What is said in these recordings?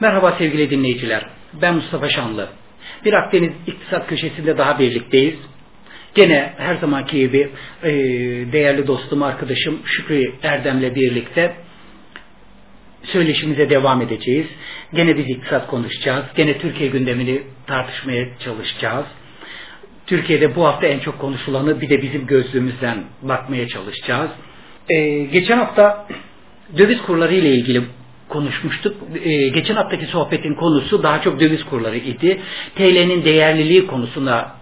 Merhaba sevgili dinleyiciler. Ben Mustafa Şanlı. Bir Akdeniz İktisat Köşesi'nde daha birlikteyiz. Gene her zamanki gibi e, değerli dostum, arkadaşım Şükrü Erdem'le birlikte söyleşimize devam edeceğiz. Gene biz iktisat konuşacağız. Gene Türkiye gündemini tartışmaya çalışacağız. Türkiye'de bu hafta en çok konuşulanı bir de bizim gözlüğümüzden bakmaya çalışacağız. Ee, geçen hafta döviz kurları ile ilgili konuşmuştuk. Ee, geçen haftaki sohbetin konusu daha çok döviz kurları idi. TL'nin değerliliği konusunda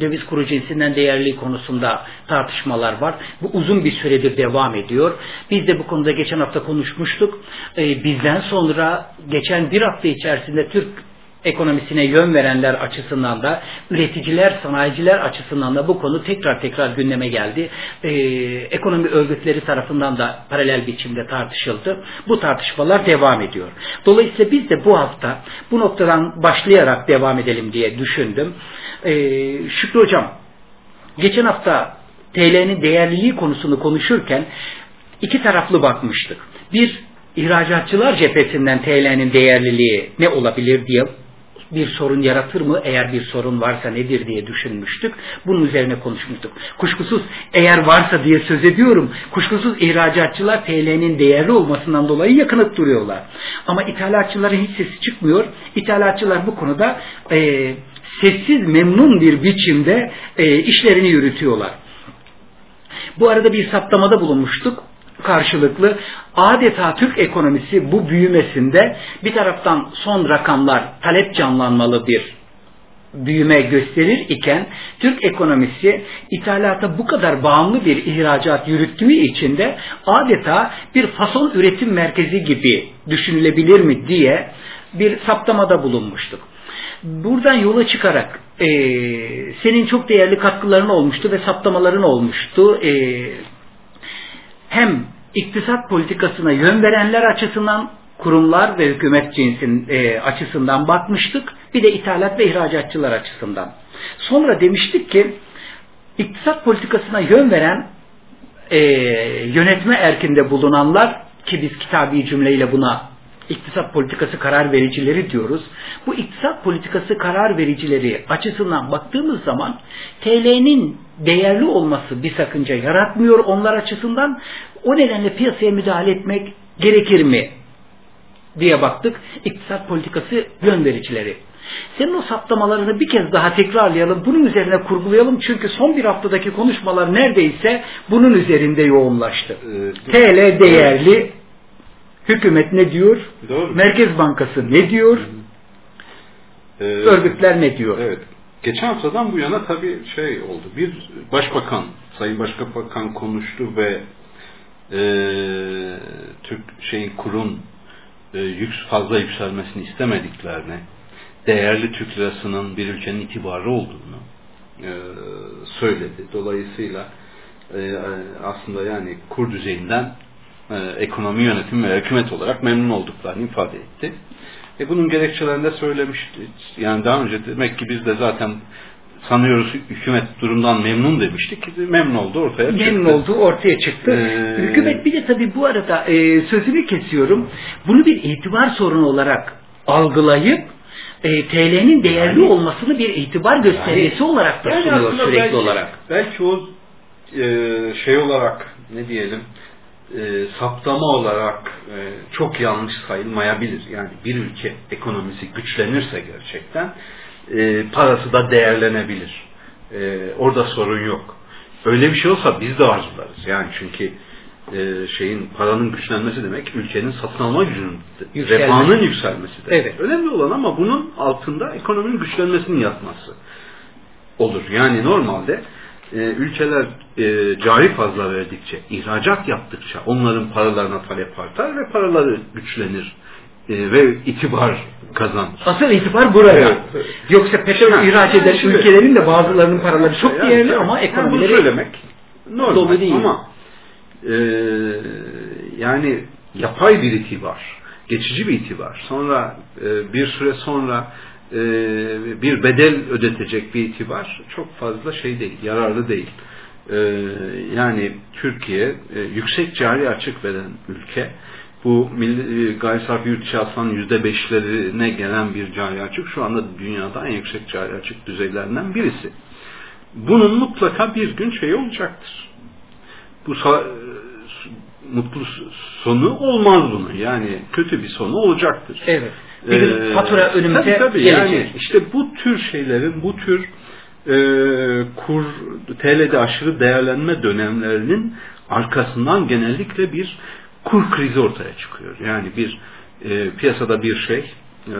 döviz kuru cinsinden değerliliği konusunda tartışmalar var. Bu uzun bir süredir devam ediyor. Biz de bu konuda geçen hafta konuşmuştuk. Ee, bizden sonra geçen bir hafta içerisinde Türk ekonomisine yön verenler açısından da üreticiler, sanayiciler açısından da bu konu tekrar tekrar gündeme geldi. Ee, ekonomi örgütleri tarafından da paralel biçimde tartışıldı. Bu tartışmalar devam ediyor. Dolayısıyla biz de bu hafta bu noktadan başlayarak devam edelim diye düşündüm. Ee, Şükrü Hocam, geçen hafta TL'nin değerliliği konusunu konuşurken iki taraflı bakmıştık. Bir, ihracatçılar cephesinden TL'nin değerliliği ne olabilir diye bir sorun yaratır mı? Eğer bir sorun varsa nedir diye düşünmüştük. Bunun üzerine konuşmuştuk. Kuşkusuz eğer varsa diye söz ediyorum. Kuşkusuz ihracatçılar TL'nin değerli olmasından dolayı yakınıp duruyorlar. Ama ithalatçıların hiç sesi çıkmıyor. İthalatçılar bu konuda e, sessiz memnun bir biçimde e, işlerini yürütüyorlar. Bu arada bir saptamada bulunmuştuk karşılıklı adeta Türk ekonomisi bu büyümesinde bir taraftan son rakamlar talep canlanmalı bir büyüme gösterir iken Türk ekonomisi ithalata bu kadar bağımlı bir ihracat yürüttüğü için de adeta bir fason üretim merkezi gibi düşünülebilir mi diye bir saptamada bulunmuştuk. Buradan yola çıkarak e, senin çok değerli katkıların olmuştu ve saptamaların olmuştu. E, hem iktisat politikasına yön verenler açısından kurumlar ve hükümet cinsin e, açısından bakmıştık. Bir de ithalat ve ihracatçılar açısından. Sonra demiştik ki iktisat politikasına yön veren e, yönetme erkinde bulunanlar ki biz kitabi cümleyle buna iktisat politikası karar vericileri diyoruz. Bu iktisat politikası karar vericileri açısından baktığımız zaman TL'nin değerli olması bir sakınca yaratmıyor onlar açısından. O nedenle piyasaya müdahale etmek gerekir mi diye baktık. İktisat politikası yön vericileri. Senin o saptamalarını bir kez daha tekrarlayalım. Bunun üzerine kurgulayalım. Çünkü son bir haftadaki konuşmalar neredeyse bunun üzerinde yoğunlaştı. Ee, TL değerli, Hükümet ne diyor? Doğru. Merkez Bankası ne diyor? Ee, Örgütler ne diyor? Evet. Geçen haftadan bu yana tabii şey oldu. Bir başbakan, Sayın Başbakan konuştu ve e, Türk şeyin kurun e, yük, fazla yükselmesini istemediklerini, değerli Türk lirasının bir ülkenin itibarı olduğunu e, söyledi. Dolayısıyla e, aslında yani kur düzeyinden e, ekonomi yönetimi ve hükümet olarak memnun olduklarını ifade etti. E bunun gerekçelerinde söylemişti. Yani daha önce demek ki biz de zaten sanıyoruz hükümet durumdan memnun demiştik. Memnun oldu ortaya çıktı. Memnun oldu ortaya çıktı. Ee, hükümet bir de tabii bu arada e, sözünü kesiyorum. Bunu bir itibar sorunu olarak algılayıp e, TL'nin değerli yani, olmasını bir itibar göstergesi yani, olarak da sunuyor sürekli belki, olarak. Belki o e, şey olarak ne diyelim e, saptama olarak e, çok yanlış sayılmayabilir. Yani bir ülke ekonomisi güçlenirse gerçekten e, parası da değerlenebilir. E, orada sorun yok. Öyle bir şey olsa biz de arzularız. Yani çünkü e, şeyin paranın güçlenmesi demek ülkenin satın alma gücünün, refahının yükselmesi demek. Evet. Önemli olan ama bunun altında ekonominin güçlenmesinin yatması olur. Yani normalde e, ülkeler e, cari fazla verdikçe, ihracat yaptıkça onların paralarına talep artar ve paraları güçlenir e, ve itibar kazanır. Asıl itibar buraya. Evet. Yoksa petrol ihraç eden yani ülkelerin de bazılarının paraları çok yani, değerli ama ekonomileri yani söylemek normal dolu değil. ama e, yani yapay bir itibar, geçici bir itibar. Sonra e, bir süre sonra e, bir bedel ödetecek bir itibar çok fazla şey değil, yararlı değil. E, yani Türkiye e, yüksek cari açık veren ülke bu milli, e, gayri safi yurt içi hasılanın yüzde beşlerine gelen bir cari açık şu anda dünyada en yüksek cari açık düzeylerinden birisi. Bunun mutlaka bir gün şey olacaktır. Bu e, mutlu sonu olmaz bunun. Yani kötü bir sonu olacaktır. Evet. Bir gün ee, fatura önümüze tabii, tabii, gelecek. Yani işte bu tür şeylerin, bu tür e, kur, TL'de aşırı değerlenme dönemlerinin arkasından genellikle bir kur krizi ortaya çıkıyor. Yani bir e, piyasada bir şey, e,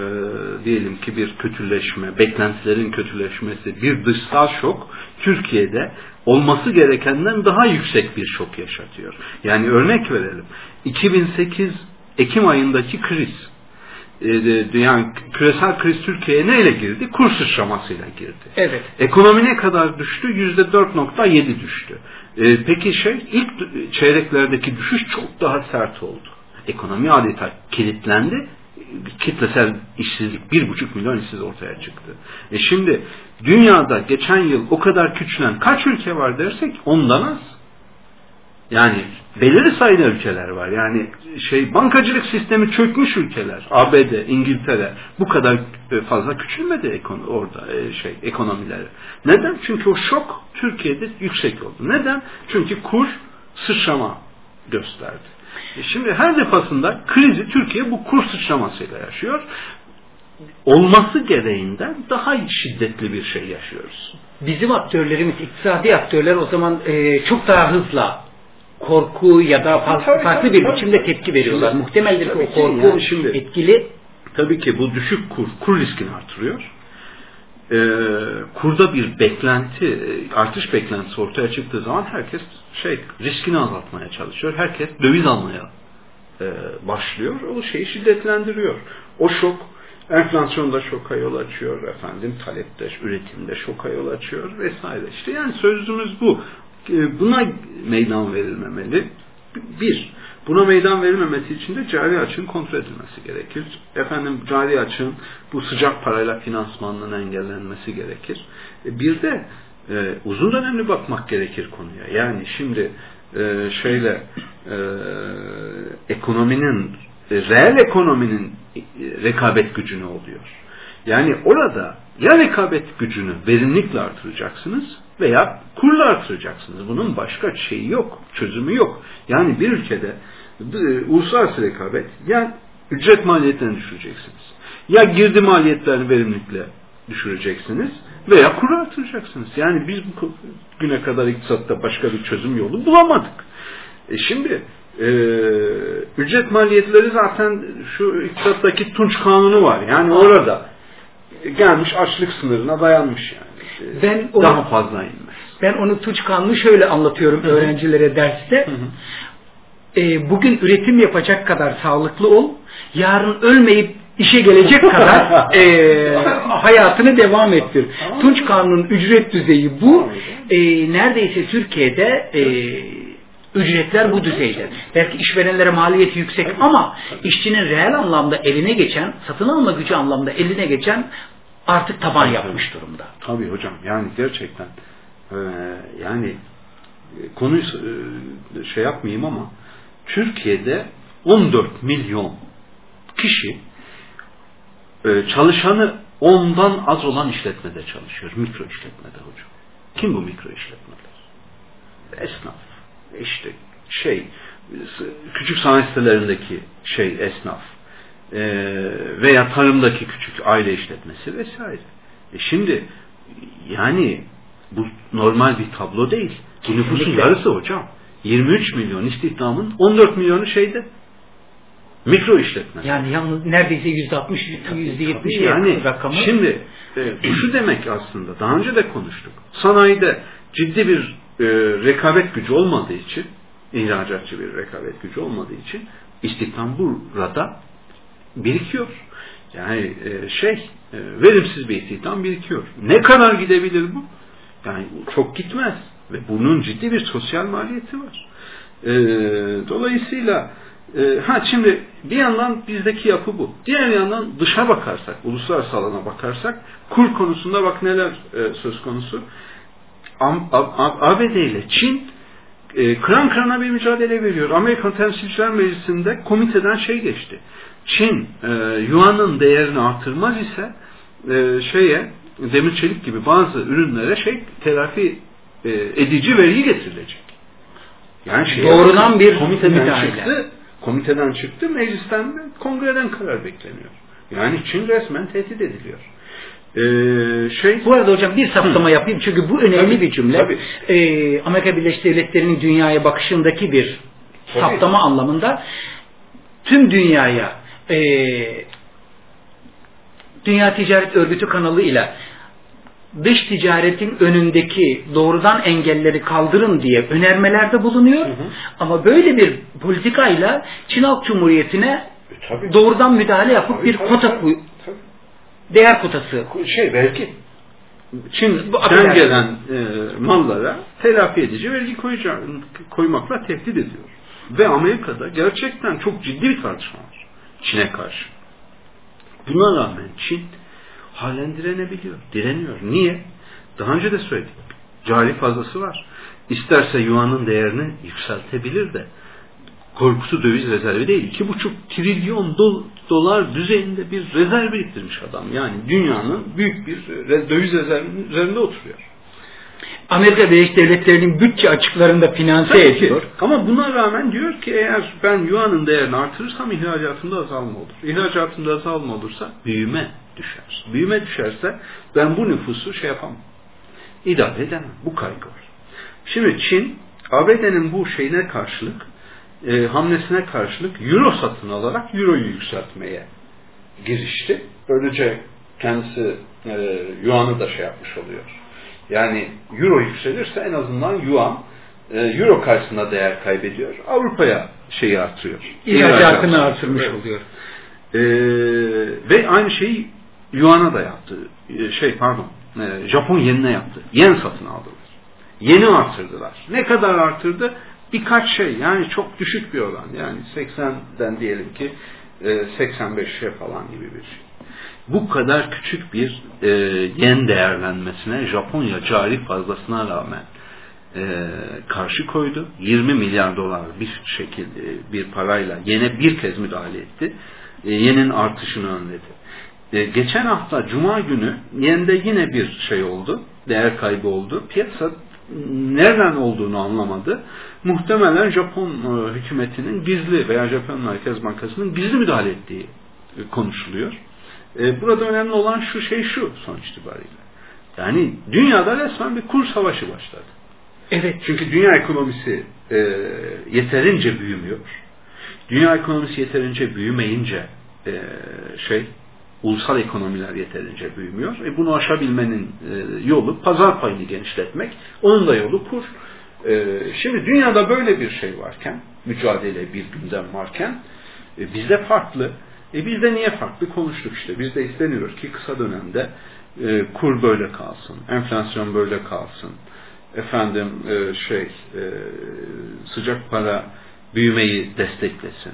diyelim ki bir kötüleşme, beklentilerin kötüleşmesi, bir dışsal şok Türkiye'de olması gerekenden daha yüksek bir şok yaşatıyor. Yani örnek verelim. 2008 Ekim ayındaki kriz e, yani küresel kriz Türkiye'ye neyle girdi? Kur sıçramasıyla girdi. Evet. Ekonomi ne kadar düştü? Yüzde 4.7 düştü. E, peki şey ilk çeyreklerdeki düşüş çok daha sert oldu. Ekonomi adeta kilitlendi. Kitlesel işsizlik, bir buçuk milyon işsiz ortaya çıktı. E şimdi dünyada geçen yıl o kadar küçülen kaç ülke var dersek ondan az. Yani belirli sayıda ülkeler var. Yani şey bankacılık sistemi çökmüş ülkeler. ABD, İngiltere bu kadar e, fazla küçülmedi ekon orada e, şey ekonomileri. Neden? Çünkü o şok Türkiye'de yüksek oldu. Neden? Çünkü kur sıçrama gösterdi. E şimdi her defasında krizi Türkiye bu kur sıçramasıyla yaşıyor. Olması gereğinden daha şiddetli bir şey yaşıyoruz. Bizim aktörlerimiz, iktisadi aktörler o zaman e, çok daha hızla korku ya da farklı, tabii, farklı bir tabii, biçimde tepki veriyorlar. Şimdi, Muhtemeldir ki o korku yani şimdi, etkili. Tabii ki bu düşük kur, kur riskini artırıyor. Ee, kurda bir beklenti, artış beklentisi ortaya çıktığı zaman herkes şey riskini azaltmaya çalışıyor. Herkes döviz almaya e, başlıyor. O şeyi şiddetlendiriyor. O şok enflasyonda şoka yol açıyor efendim, talepte, üretimde şoka yol açıyor vesaire. İşte yani sözümüz bu. E, buna meydan verilmemeli. Bir, buna meydan verilmemesi için de cari açığın kontrol edilmesi gerekir. Efendim cari açığın bu sıcak parayla finansmanının engellenmesi gerekir. E, bir de e, uzun dönemli bakmak gerekir konuya. Yani şimdi e, şeyle e, ekonominin e, reel ekonominin e, rekabet gücünü oluyor. Yani orada ya rekabet gücünü verimlilikle artıracaksınız veya kurla artıracaksınız. Bunun başka şeyi yok, çözümü yok. Yani bir ülkede e, uluslararası rekabet ya ücret maliyetlerini düşüreceksiniz. Ya girdi maliyetlerini verimlilikle düşüreceksiniz veya kuru artıracaksınız. Yani biz bu güne kadar iktisatta başka bir çözüm yolu bulamadık. E şimdi e, ücret maliyetleri zaten şu iktisattaki tunç kanunu var. Yani orada gelmiş açlık sınırına dayanmış yani. Ben onu, Daha fazla inmez. Ben onu Tunç Kanunu şöyle anlatıyorum Hı-hı. öğrencilere derste. E, bugün üretim yapacak kadar sağlıklı ol, yarın ölmeyip işe gelecek kadar e, hayatını devam ettir. Tunç Kanunu'nun ücret düzeyi bu. E, neredeyse Türkiye'de e, ücretler bu düzeyde. Belki işverenlere maliyeti yüksek ama işçinin reel anlamda eline geçen, satın alma gücü anlamda eline geçen artık taban yapmış durumda. Tabii hocam yani gerçekten e, yani konuyu e, şey yapmayayım ama Türkiye'de 14 milyon kişi e, çalışanı ondan az olan işletmede çalışıyor. Mikro işletmede hocam. Kim bu mikro işletmeler? Esnaf. İşte şey küçük sanayi sitelerindeki şey esnaf e, veya tarımdaki küçük aile işletmesi vesaire. E şimdi yani bu normal bir tablo değil. Bu nüfusun yarısı hocam. 23 milyon istihdamın 14 milyonu şeyde mikro işletme. Yani yalnız neredeyse yüzde 60 yüzde 70 yani rakamı. Şimdi e, bu şu demek aslında daha önce de konuştuk. Sanayide ciddi bir e, rekabet gücü olmadığı için ihracatçı bir rekabet gücü olmadığı için istihdam burada birikiyor. Yani e, şey e, verimsiz bir istihdam birikiyor. Ne kadar gidebilir bu? Yani çok gitmez. Ve bunun ciddi bir sosyal maliyeti var. E, dolayısıyla e, ha şimdi bir yandan bizdeki yapı bu. Diğer yandan dışa bakarsak, uluslararası alana bakarsak kur konusunda bak neler e, söz konusu. ABD ile Çin e, kıran kırana bir mücadele veriyor. Amerikan Temsilciler Meclisi'nde komiteden şey geçti. Çin e, yuanın değerini artırmaz ise e, şeye demir çelik gibi bazı ürünlere şey telafi e, edici vergi getirilecek. Yani şey doğrudan bir komiteden çıktı. Komiteden çıktı, meclisten de kongreden karar bekleniyor. Yani Çin resmen tehdit ediliyor. Ee, şey, bu arada hocam bir saptama yapayım çünkü bu önemli tabii, bir cümle. Tabii. Ee, Amerika Birleşik Devletleri'nin dünyaya bakışındaki bir tabii. saptama anlamında tüm dünyaya e, Dünya Ticaret Örgütü kanalıyla dış ticaretin önündeki doğrudan engelleri kaldırın diye önermelerde bulunuyor. Hı hı. Ama böyle bir politikayla Çin Halk Cumhuriyeti'ne e, tabii. doğrudan müdahale yapıp tabii, bir tabii, kota tabii, tabii. değer kotası. Şey belki Çin'den gelen e, mallara telafi edici vergi koyacak, koymakla tehdit ediyor. Ve Amerika'da gerçekten çok ciddi bir tartışma var. Çin'e karşı. Buna rağmen Çin halen direnebiliyor. Direniyor. Niye? Daha önce de söyledik. Cari fazlası var. İsterse yuanın değerini yükseltebilir de korkusu döviz rezervi değil. iki buçuk trilyon do dolar düzeyinde bir rezerv biriktirmiş adam. Yani dünyanın büyük bir döviz rezervinin üzerinde oturuyor. Amerika Birleşik Devletleri'nin bütçe açıklarında finanse Tabii ediyor. Ki. Ama buna rağmen diyor ki eğer ben yuanın değerini artırırsam ihracatımda azalma olur. İhracatımda azalma olursa büyüme düşer. Büyüme düşerse ben bu nüfusu şey yapamam. İdare edemem. Bu kaygı var. Şimdi Çin ABD'nin bu şeyine karşılık e, hamlesine karşılık euro satın alarak euroyu yükseltmeye girişti. Böylece kendisi e, yuanı da şey yapmış oluyor. Yani euro yükselirse en azından yuan e, euro karşısında değer kaybediyor. Avrupa'ya şeyi artıyor. İhracatını artırmış evet. oluyor. E, ve aynı şeyi yuana da yaptı. E, şey pardon. E, Japon yenine yaptı. Yen satın aldılar. Yeni artırdılar. Ne kadar artırdı? Birkaç şey. Yani çok düşük bir oran. Yani 80'den diyelim ki 85'e falan gibi bir şey bu kadar küçük bir e, yen değerlenmesine Japonya cari fazlasına rağmen e, karşı koydu. 20 milyar dolar bir şekilde bir parayla yine bir kez müdahale etti. E, yenin artışını önledi. E, geçen hafta Cuma günü yende yine bir şey oldu. Değer kaybı oldu. Piyasa nereden olduğunu anlamadı. Muhtemelen Japon e, hükümetinin gizli veya Japon Merkez Bankası'nın gizli müdahale ettiği konuşuluyor. E, burada önemli olan şu şey şu sonuç itibariyle. Yani dünyada resmen bir kur savaşı başladı. Evet. Çünkü dünya ekonomisi e, yeterince büyümüyor. Dünya ekonomisi yeterince büyümeyince e, şey ulusal ekonomiler yeterince büyümüyor. E, bunu aşabilmenin e, yolu pazar payını genişletmek. Onun da yolu kur. E, şimdi dünyada böyle bir şey varken, mücadele bir gündem varken e, bizde farklı. E bizde niye farklı konuştuk işte. Bizde isteniyor ki kısa dönemde e, kur böyle kalsın, enflasyon böyle kalsın. Efendim e, şey e, sıcak para büyümeyi desteklesin.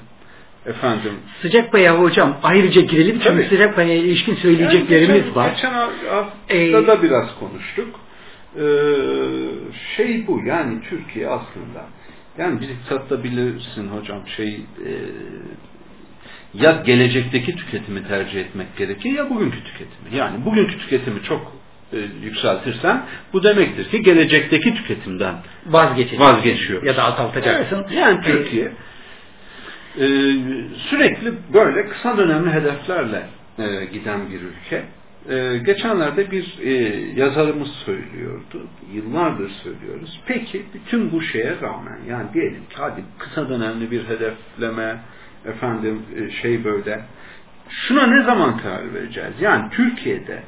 Efendim. Sıcak para hocam ayrıca girelim çünkü Tabii. sıcak paraya ilişkin söyleyeceklerimiz yani geçen, var. Geçen hafta ee, da biraz konuştuk. Ee, şey bu yani Türkiye aslında yani biz iktisatta bilirsin hocam şey e, ya gelecekteki tüketimi tercih etmek gerekir ya bugünkü tüketimi. Yani bugünkü tüketimi çok e, yükseltirsen bu demektir ki gelecekteki tüketimden vazgeçiyor. vazgeçiyor. Ya da azaltacaksın. Evet, yani Türkiye e, sürekli böyle kısa dönemli hedeflerle e, giden bir ülke. E, geçenlerde bir e, yazarımız söylüyordu. Yıllardır söylüyoruz. Peki bütün bu şeye rağmen yani diyelim ki hadi kısa dönemli bir hedefleme efendim e, şey böyle. Şuna ne zaman karar vereceğiz? Yani Türkiye'de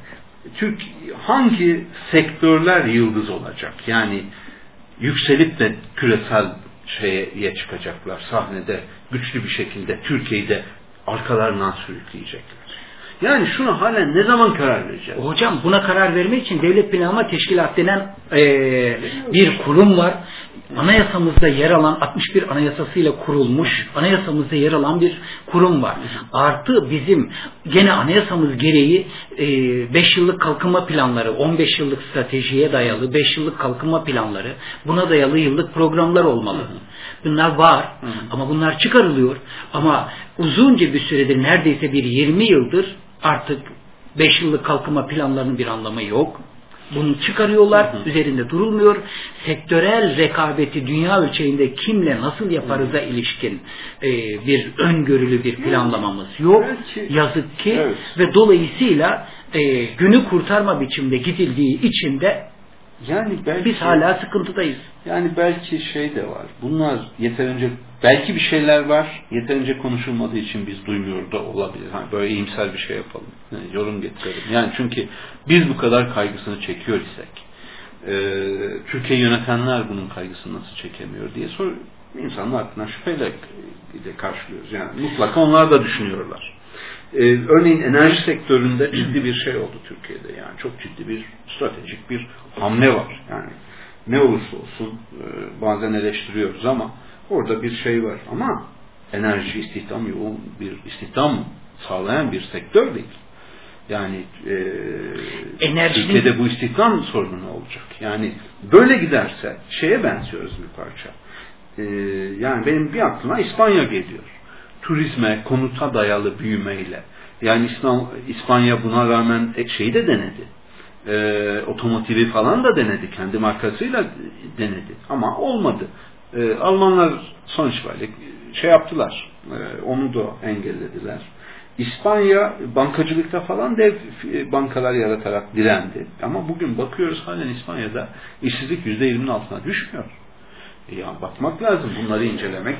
Türk hangi sektörler yıldız olacak? Yani yükselip de küresel şeye çıkacaklar sahnede güçlü bir şekilde Türkiye'de arkalarından sürükleyecekler. Yani şuna halen ne zaman karar vereceğiz? Hocam buna karar vermek için Devlet Planlama Teşkilatı denen e, bir kurum var. Anayasamızda yer alan 61 anayasasıyla kurulmuş anayasamızda yer alan bir kurum var. Artı bizim gene anayasamız gereği 5 e, yıllık kalkınma planları, 15 yıllık stratejiye dayalı 5 yıllık kalkınma planları, buna dayalı yıllık programlar olmalı. Bunlar var ama bunlar çıkarılıyor. Ama uzunca bir süredir neredeyse bir 20 yıldır artık 5 yıllık kalkınma planlarının bir anlamı yok. Bunu çıkarıyorlar, hı hı. üzerinde durulmuyor. Sektörel rekabeti dünya ölçeğinde kimle nasıl yaparıza hı. ilişkin e, bir öngörülü bir planlamamız yok. Belki, Yazık ki evet. ve dolayısıyla e, günü kurtarma biçimde gidildiği için de yani belki, biz hala sıkıntıdayız. Yani belki şey de var. Bunlar yeterince belki bir şeyler var. Yeterince konuşulmadığı için biz duymuyor da olabilir. Hani böyle iyimser bir şey yapalım. Yani yorum getirelim. Yani çünkü biz bu kadar kaygısını çekiyor isek e, Türkiye yönetenler bunun kaygısını nasıl çekemiyor diye sor insanın aklına şüpheyle karşılıyoruz. Yani mutlaka onlar da düşünüyorlar. Ee, örneğin enerji sektöründe ciddi bir şey oldu Türkiye'de. Yani çok ciddi bir stratejik bir hamle var. Yani ne olursa olsun e, bazen eleştiriyoruz ama orada bir şey var. Ama enerji istihdam yoğun bir istihdam sağlayan bir sektör değil. Yani e, Enerjinin... Türkiye'de bu istihdam sorunu olacak? Yani böyle giderse şeye benziyoruz bir parça. E, yani benim bir aklıma İspanya geliyor turizme, konuta dayalı büyümeyle. Yani İslam, İspanya buna rağmen şeyi de denedi. E, otomotivi falan da denedi. Kendi markasıyla denedi. Ama olmadı. E, Almanlar sonuç itibariyle şey yaptılar. E, onu da engellediler. İspanya bankacılıkta falan dev bankalar yaratarak direndi. Ama bugün bakıyoruz halen İspanya'da işsizlik %20'nin altına düşmüyor. Ya bakmak lazım bunları incelemek.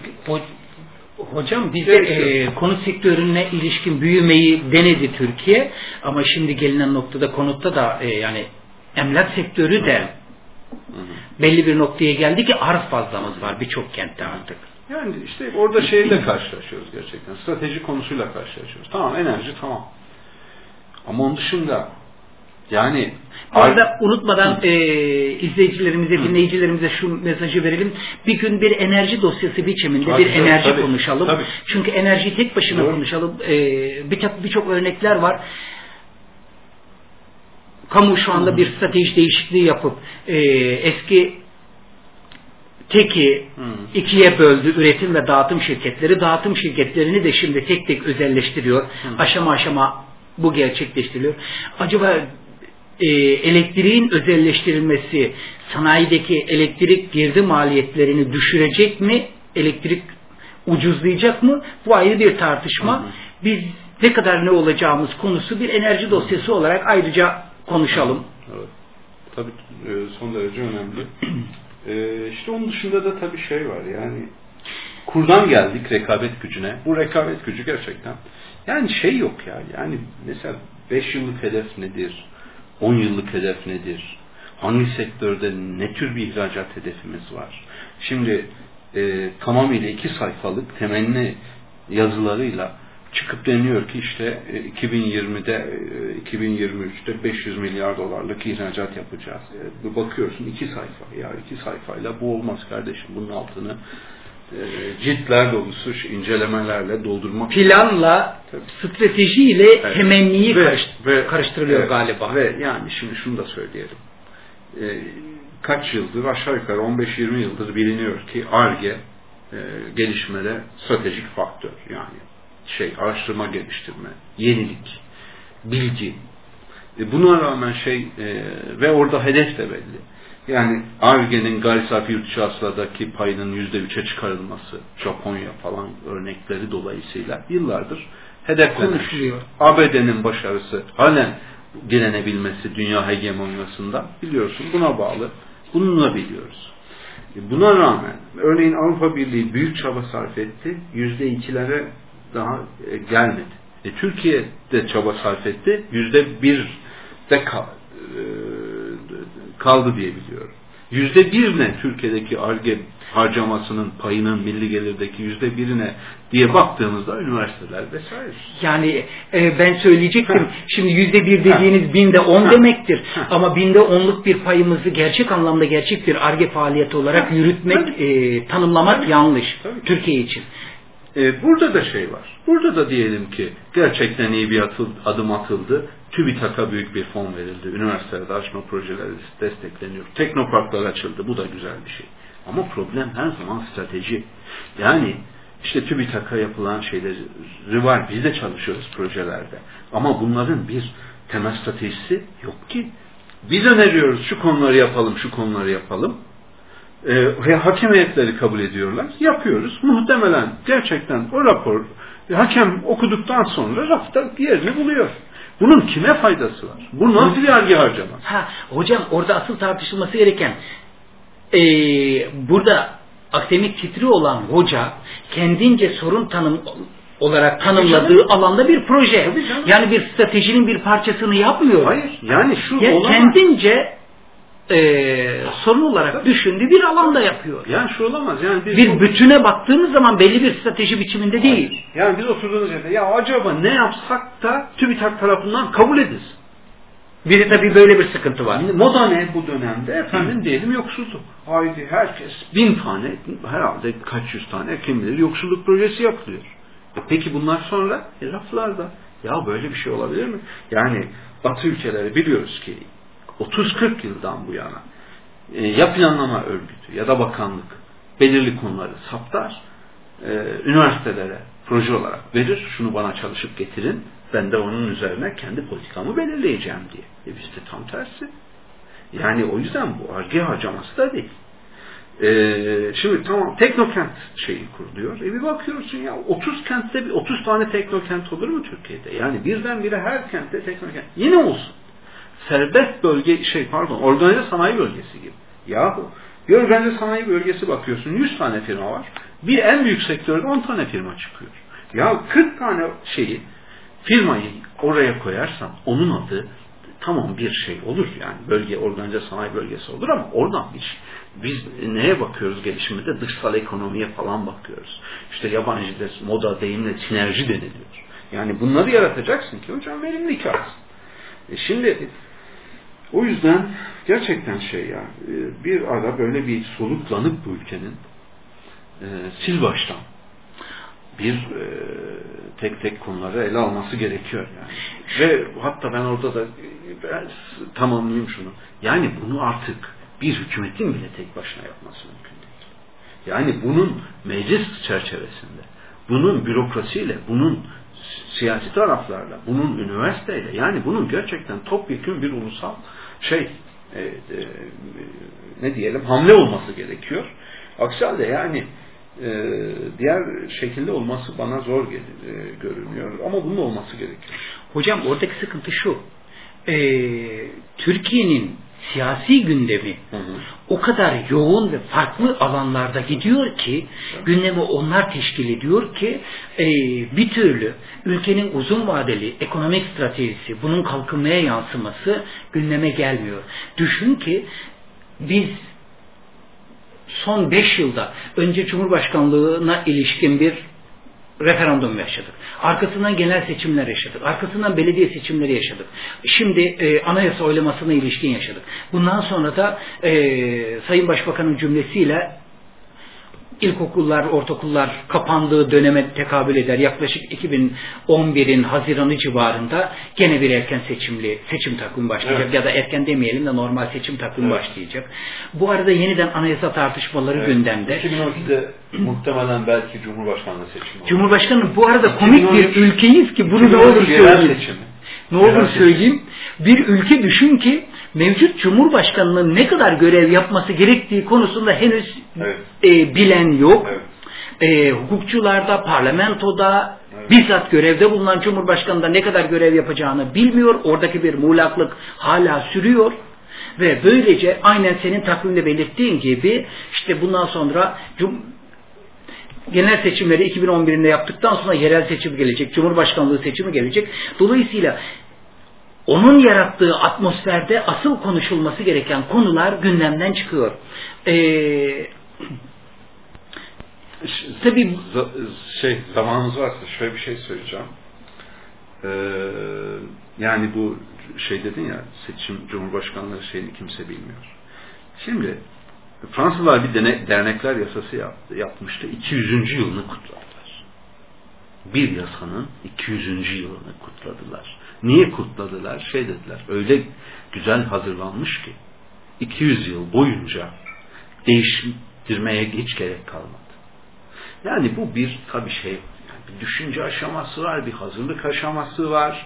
Hocam bize e, konut sektörüne ilişkin büyümeyi denedi Türkiye ama şimdi gelinen noktada konutta da e, yani emlak sektörü de belli bir noktaya geldi ki arz fazlamız var birçok kentte artık. Yani işte orada şeyle karşılaşıyoruz gerçekten. Strateji konusuyla karşılaşıyoruz. Tamam enerji tamam. Ama onun dışında yani arada unutmadan e, izleyicilerimize, dinleyicilerimize şu mesajı verelim. Bir gün bir enerji dosyası biçiminde tabii, bir tabii, enerji tabii, konuşalım. Tabii. Çünkü enerjiyi tek başına Doğru. konuşalım. E, Birçok bir örnekler var. Kamu şu anda bir strateji değişikliği yapıp e, eski teki hmm. ikiye böldü üretim ve dağıtım şirketleri. Dağıtım şirketlerini de şimdi tek tek özelleştiriyor. Hmm. Aşama aşama bu gerçekleştiriliyor. Acaba e, elektriğin özelleştirilmesi sanayideki elektrik girdi maliyetlerini düşürecek mi? Elektrik ucuzlayacak mı? Bu ayrı bir tartışma. Hı hı. Biz ne kadar ne olacağımız konusu bir enerji dosyası olarak ayrıca konuşalım. Evet. Tabii e, son derece önemli. ee, işte onun dışında da tabii şey var yani kurdan geldik rekabet gücüne. Bu rekabet gücü gerçekten yani şey yok ya yani mesela 5 yıllık hedef nedir? 10 yıllık hedef nedir? Hangi sektörde ne tür bir ihracat hedefimiz var? Şimdi e, tamamıyla iki sayfalık temenni yazılarıyla çıkıp deniyor ki işte 2020'de e, 2023'te e, 500 milyar dolarlık ihracat yapacağız. E, bakıyorsun iki sayfa ya iki sayfayla bu olmaz kardeşim bunun altını ciltler dolusu incelemelerle doldurmak planla Tabii. stratejiyle evet. temenniyi ve, ve, karıştırılıyor evet, galiba. Ve yani şimdi şunu da söyleyelim. E, kaç yıldır aşağı yukarı 15-20 yıldır biliniyor ki ARGE e, gelişmede stratejik faktör yani şey araştırma geliştirme, yenilik, bilgi. E, buna rağmen şey e, ve orada hedef de belli yani Arge'nin gayri safi yurt hasıladaki payının yüzde üçe çıkarılması, Japonya falan örnekleri dolayısıyla yıllardır hedeflenmiş. ABD'nin başarısı halen direnebilmesi dünya hegemonyasında biliyorsun buna bağlı. Bununla biliyoruz. E, buna rağmen örneğin Avrupa Birliği büyük çaba sarf etti. Yüzde ikilere daha e, gelmedi. E, Türkiye de çaba sarf etti. Yüzde bir de e, kaldı diye biliyorum. Yüzde bir ne Türkiye'deki ARGE harcamasının payının milli gelirdeki yüzde birine diye baktığımızda üniversiteler vesaire. Yani e, ben söyleyecektim. Ha. Şimdi yüzde bir dediğiniz ha. binde on ha. demektir. Ha. Ama binde onluk bir payımızı gerçek anlamda gerçek bir arge faaliyeti olarak ha. yürütmek, e, tanımlamak Tabii. yanlış Tabii. Türkiye için. E, burada da şey var. Burada da diyelim ki gerçekten iyi bir atıl, adım atıldı. TÜBİTAK'a büyük bir fon verildi. Üniversitelerde açma projeleri destekleniyor. Teknoparklar açıldı. Bu da güzel bir şey. Ama problem her zaman strateji. Yani işte TÜBİTAK'a yapılan şeyleri var. Biz de çalışıyoruz projelerde. Ama bunların bir temel stratejisi yok ki. Biz öneriyoruz şu konuları yapalım, şu konuları yapalım. E, hakem heyetleri kabul ediyorlar. Yapıyoruz. Muhtemelen gerçekten o rapor hakem okuduktan sonra rafta yerini buluyor. Bunun kime faydası var? Bu nasıl bir arge harcaması? Ha, hocam orada asıl tartışılması gereken e, burada akademik titri olan hoca kendince sorun tanım olarak tanımladığı alanda bir proje. Yani bir stratejinin bir parçasını yapmıyor. Hayır. Yani şu yani olamaz. kendince e, sorun olarak düşündüğü bir alanda yapıyor. Yani şu olamaz. Yani biz bir bütüne baktığınız zaman belli bir strateji biçiminde değil. Yani biz oturduğumuz yerde ya acaba ne yapsak da TÜBİTAK tarafından kabul edilsin. Bir de tabii böyle bir sıkıntı var. Moda ne bu dönemde? Efendim diyelim yoksulluk. Haydi herkes bin tane herhalde kaç yüz tane kim bilir yoksulluk projesi yapılıyor. E peki bunlar sonra e, raflarda. Ya böyle bir şey olabilir mi? Yani Batı ülkeleri biliyoruz ki 30-40 yıldan bu yana e, ya planlama örgütü ya da bakanlık belirli konuları saptar, e, üniversitelere proje olarak verir, şunu bana çalışıp getirin, ben de onun üzerine kendi politikamı belirleyeceğim diye. E bizde tam tersi. Yani o yüzden bu arge harcaması da değil. Ee, şimdi tamam teknokent şeyi kuruluyor. E bir bakıyorsun ya 30 kentte 30 tane teknokent olur mu Türkiye'de? Yani birdenbire her kentte teknokent. Yine olsun serbest bölge şey pardon organize sanayi bölgesi gibi. Yahu bir organize sanayi bölgesi bakıyorsun 100 tane firma var. Bir en büyük sektörde 10 tane firma çıkıyor. Ya 40 tane şeyi firmayı oraya koyarsan onun adı tamam bir şey olur yani bölge organize sanayi bölgesi olur ama oradan bir şey. Biz neye bakıyoruz gelişimde? Dışsal ekonomiye falan bakıyoruz. İşte yabancı de, moda deyimle sinerji deniliyor. Yani bunları yaratacaksın ki hocam verimli kârsın. E şimdi o yüzden gerçekten şey ya e, bir ara böyle bir soluklanıp bu ülkenin e, sil baştan bir e, tek tek konuları ele alması gerekiyor yani. Ve hatta ben orada da ben tamamlayayım şunu. Yani bunu artık bir hükümetin bile tek başına yapması mümkün değil. Yani bunun meclis çerçevesinde, bunun bürokrasiyle, bunun siyasi taraflarla, bunun üniversiteyle, yani bunun gerçekten topyekun bir ulusal şey e, e, ne diyelim hamle olması gerekiyor. Aksi halde yani e, diğer şekilde olması bana zor e, görünüyor. Ama bunun olması gerekiyor. Hocam oradaki sıkıntı şu. E, Türkiye'nin siyasi gündemi hı hı. o kadar yoğun ve farklı alanlarda gidiyor ki gündemi onlar teşkil ediyor ki e, bir türlü ülkenin uzun vadeli ekonomik stratejisi bunun kalkınmaya yansıması gündeme gelmiyor. Düşün ki biz son beş yılda önce Cumhurbaşkanlığına ilişkin bir referandum yaşadık. Arkasından genel seçimler yaşadık. Arkasından belediye seçimleri yaşadık. Şimdi e, anayasa oylamasına ilişkin yaşadık. Bundan sonra da e, Sayın Başbakan'ın cümlesiyle ilkokullar, ortaokullar kapandığı döneme tekabül eder. Yaklaşık 2011'in Haziran'ı civarında gene bir erken seçimli seçim takvimi başlayacak evet. ya da erken demeyelim de normal seçim takvimi evet. başlayacak. Bu arada yeniden anayasa tartışmaları evet. gündemde. 2012'de muhtemelen belki Cumhurbaşkanlığı seçimi olur. Cumhurbaşkanı bu arada komik bir ülkeyiz ki bunu ne olur söyleyeyim. Ne olur söyleyeyim. Bir ülke düşün ki mevcut Cumhurbaşkanı'nın ne kadar görev yapması gerektiği konusunda henüz evet. e, bilen yok. Evet. E, hukukçularda, parlamentoda evet. bizzat görevde bulunan Cumhurbaşkanı da ne kadar görev yapacağını bilmiyor. Oradaki bir muğlaklık hala sürüyor. Ve böylece aynen senin takvimde belirttiğin gibi işte bundan sonra cum genel seçimleri 2011'inde yaptıktan sonra yerel seçim gelecek, Cumhurbaşkanlığı seçimi gelecek. Dolayısıyla onun yarattığı atmosferde asıl konuşulması gereken konular gündemden çıkıyor. Ee, tabii şey zamanımız varsa şöyle bir şey söyleyeceğim. Ee, yani bu şey dedin ya seçim cumhurbaşkanlığı şeyini kimse bilmiyor. Şimdi Fransızlar bir dene, dernekler yasası yaptı, yapmıştı. 200. yılını kutladılar. Bir yasanın 200. yılını kutladılar. Niye kutladılar? Şey dediler, öyle güzel hazırlanmış ki 200 yıl boyunca değiştirmeye hiç gerek kalmadı. Yani bu bir tabi şey, yani bir düşünce aşaması var, bir hazırlık aşaması var.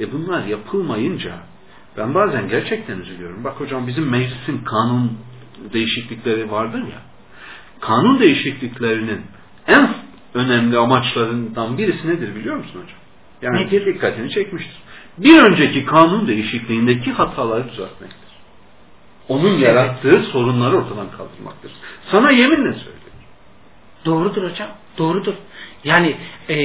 E bunlar yapılmayınca ben bazen gerçekten üzülüyorum. Bak hocam bizim meclisin kanun değişiklikleri vardır ya. Kanun değişikliklerinin en önemli amaçlarından birisi nedir biliyor musun hocam? Yani nedir? dikkatini çekmiştir. Bir önceki kanun değişikliğindeki hataları düzeltmektir. Onun yarattığı sorunları ortadan kaldırmaktır. Sana yeminle söylüyorum. Doğrudur hocam. Doğrudur. Yani e,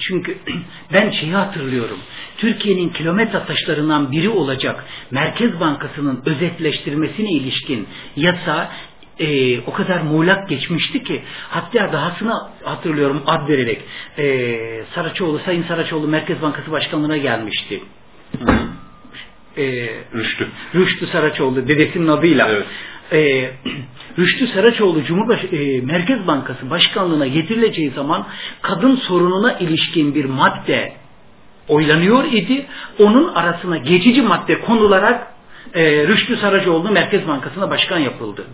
çünkü ben şeyi hatırlıyorum. Türkiye'nin kilometre taşlarından biri olacak Merkez Bankası'nın özetleştirmesine ilişkin yasa e, o kadar muğlak geçmişti ki hatta dahasını hatırlıyorum ad vererek e, Saraçoğlu, Sayın Saraçoğlu Merkez Bankası Başkanlığı'na gelmişti. E, Rüştü. Rüştü Saraçoğlu dedesinin adıyla. Evet e, Rüştü Saraçoğlu Cumhurbaş e, Merkez Bankası Başkanlığı'na getirileceği zaman kadın sorununa ilişkin bir madde oylanıyor idi. Onun arasına geçici madde konularak e, Rüştü Saraçoğlu Merkez Bankası'na başkan yapıldı.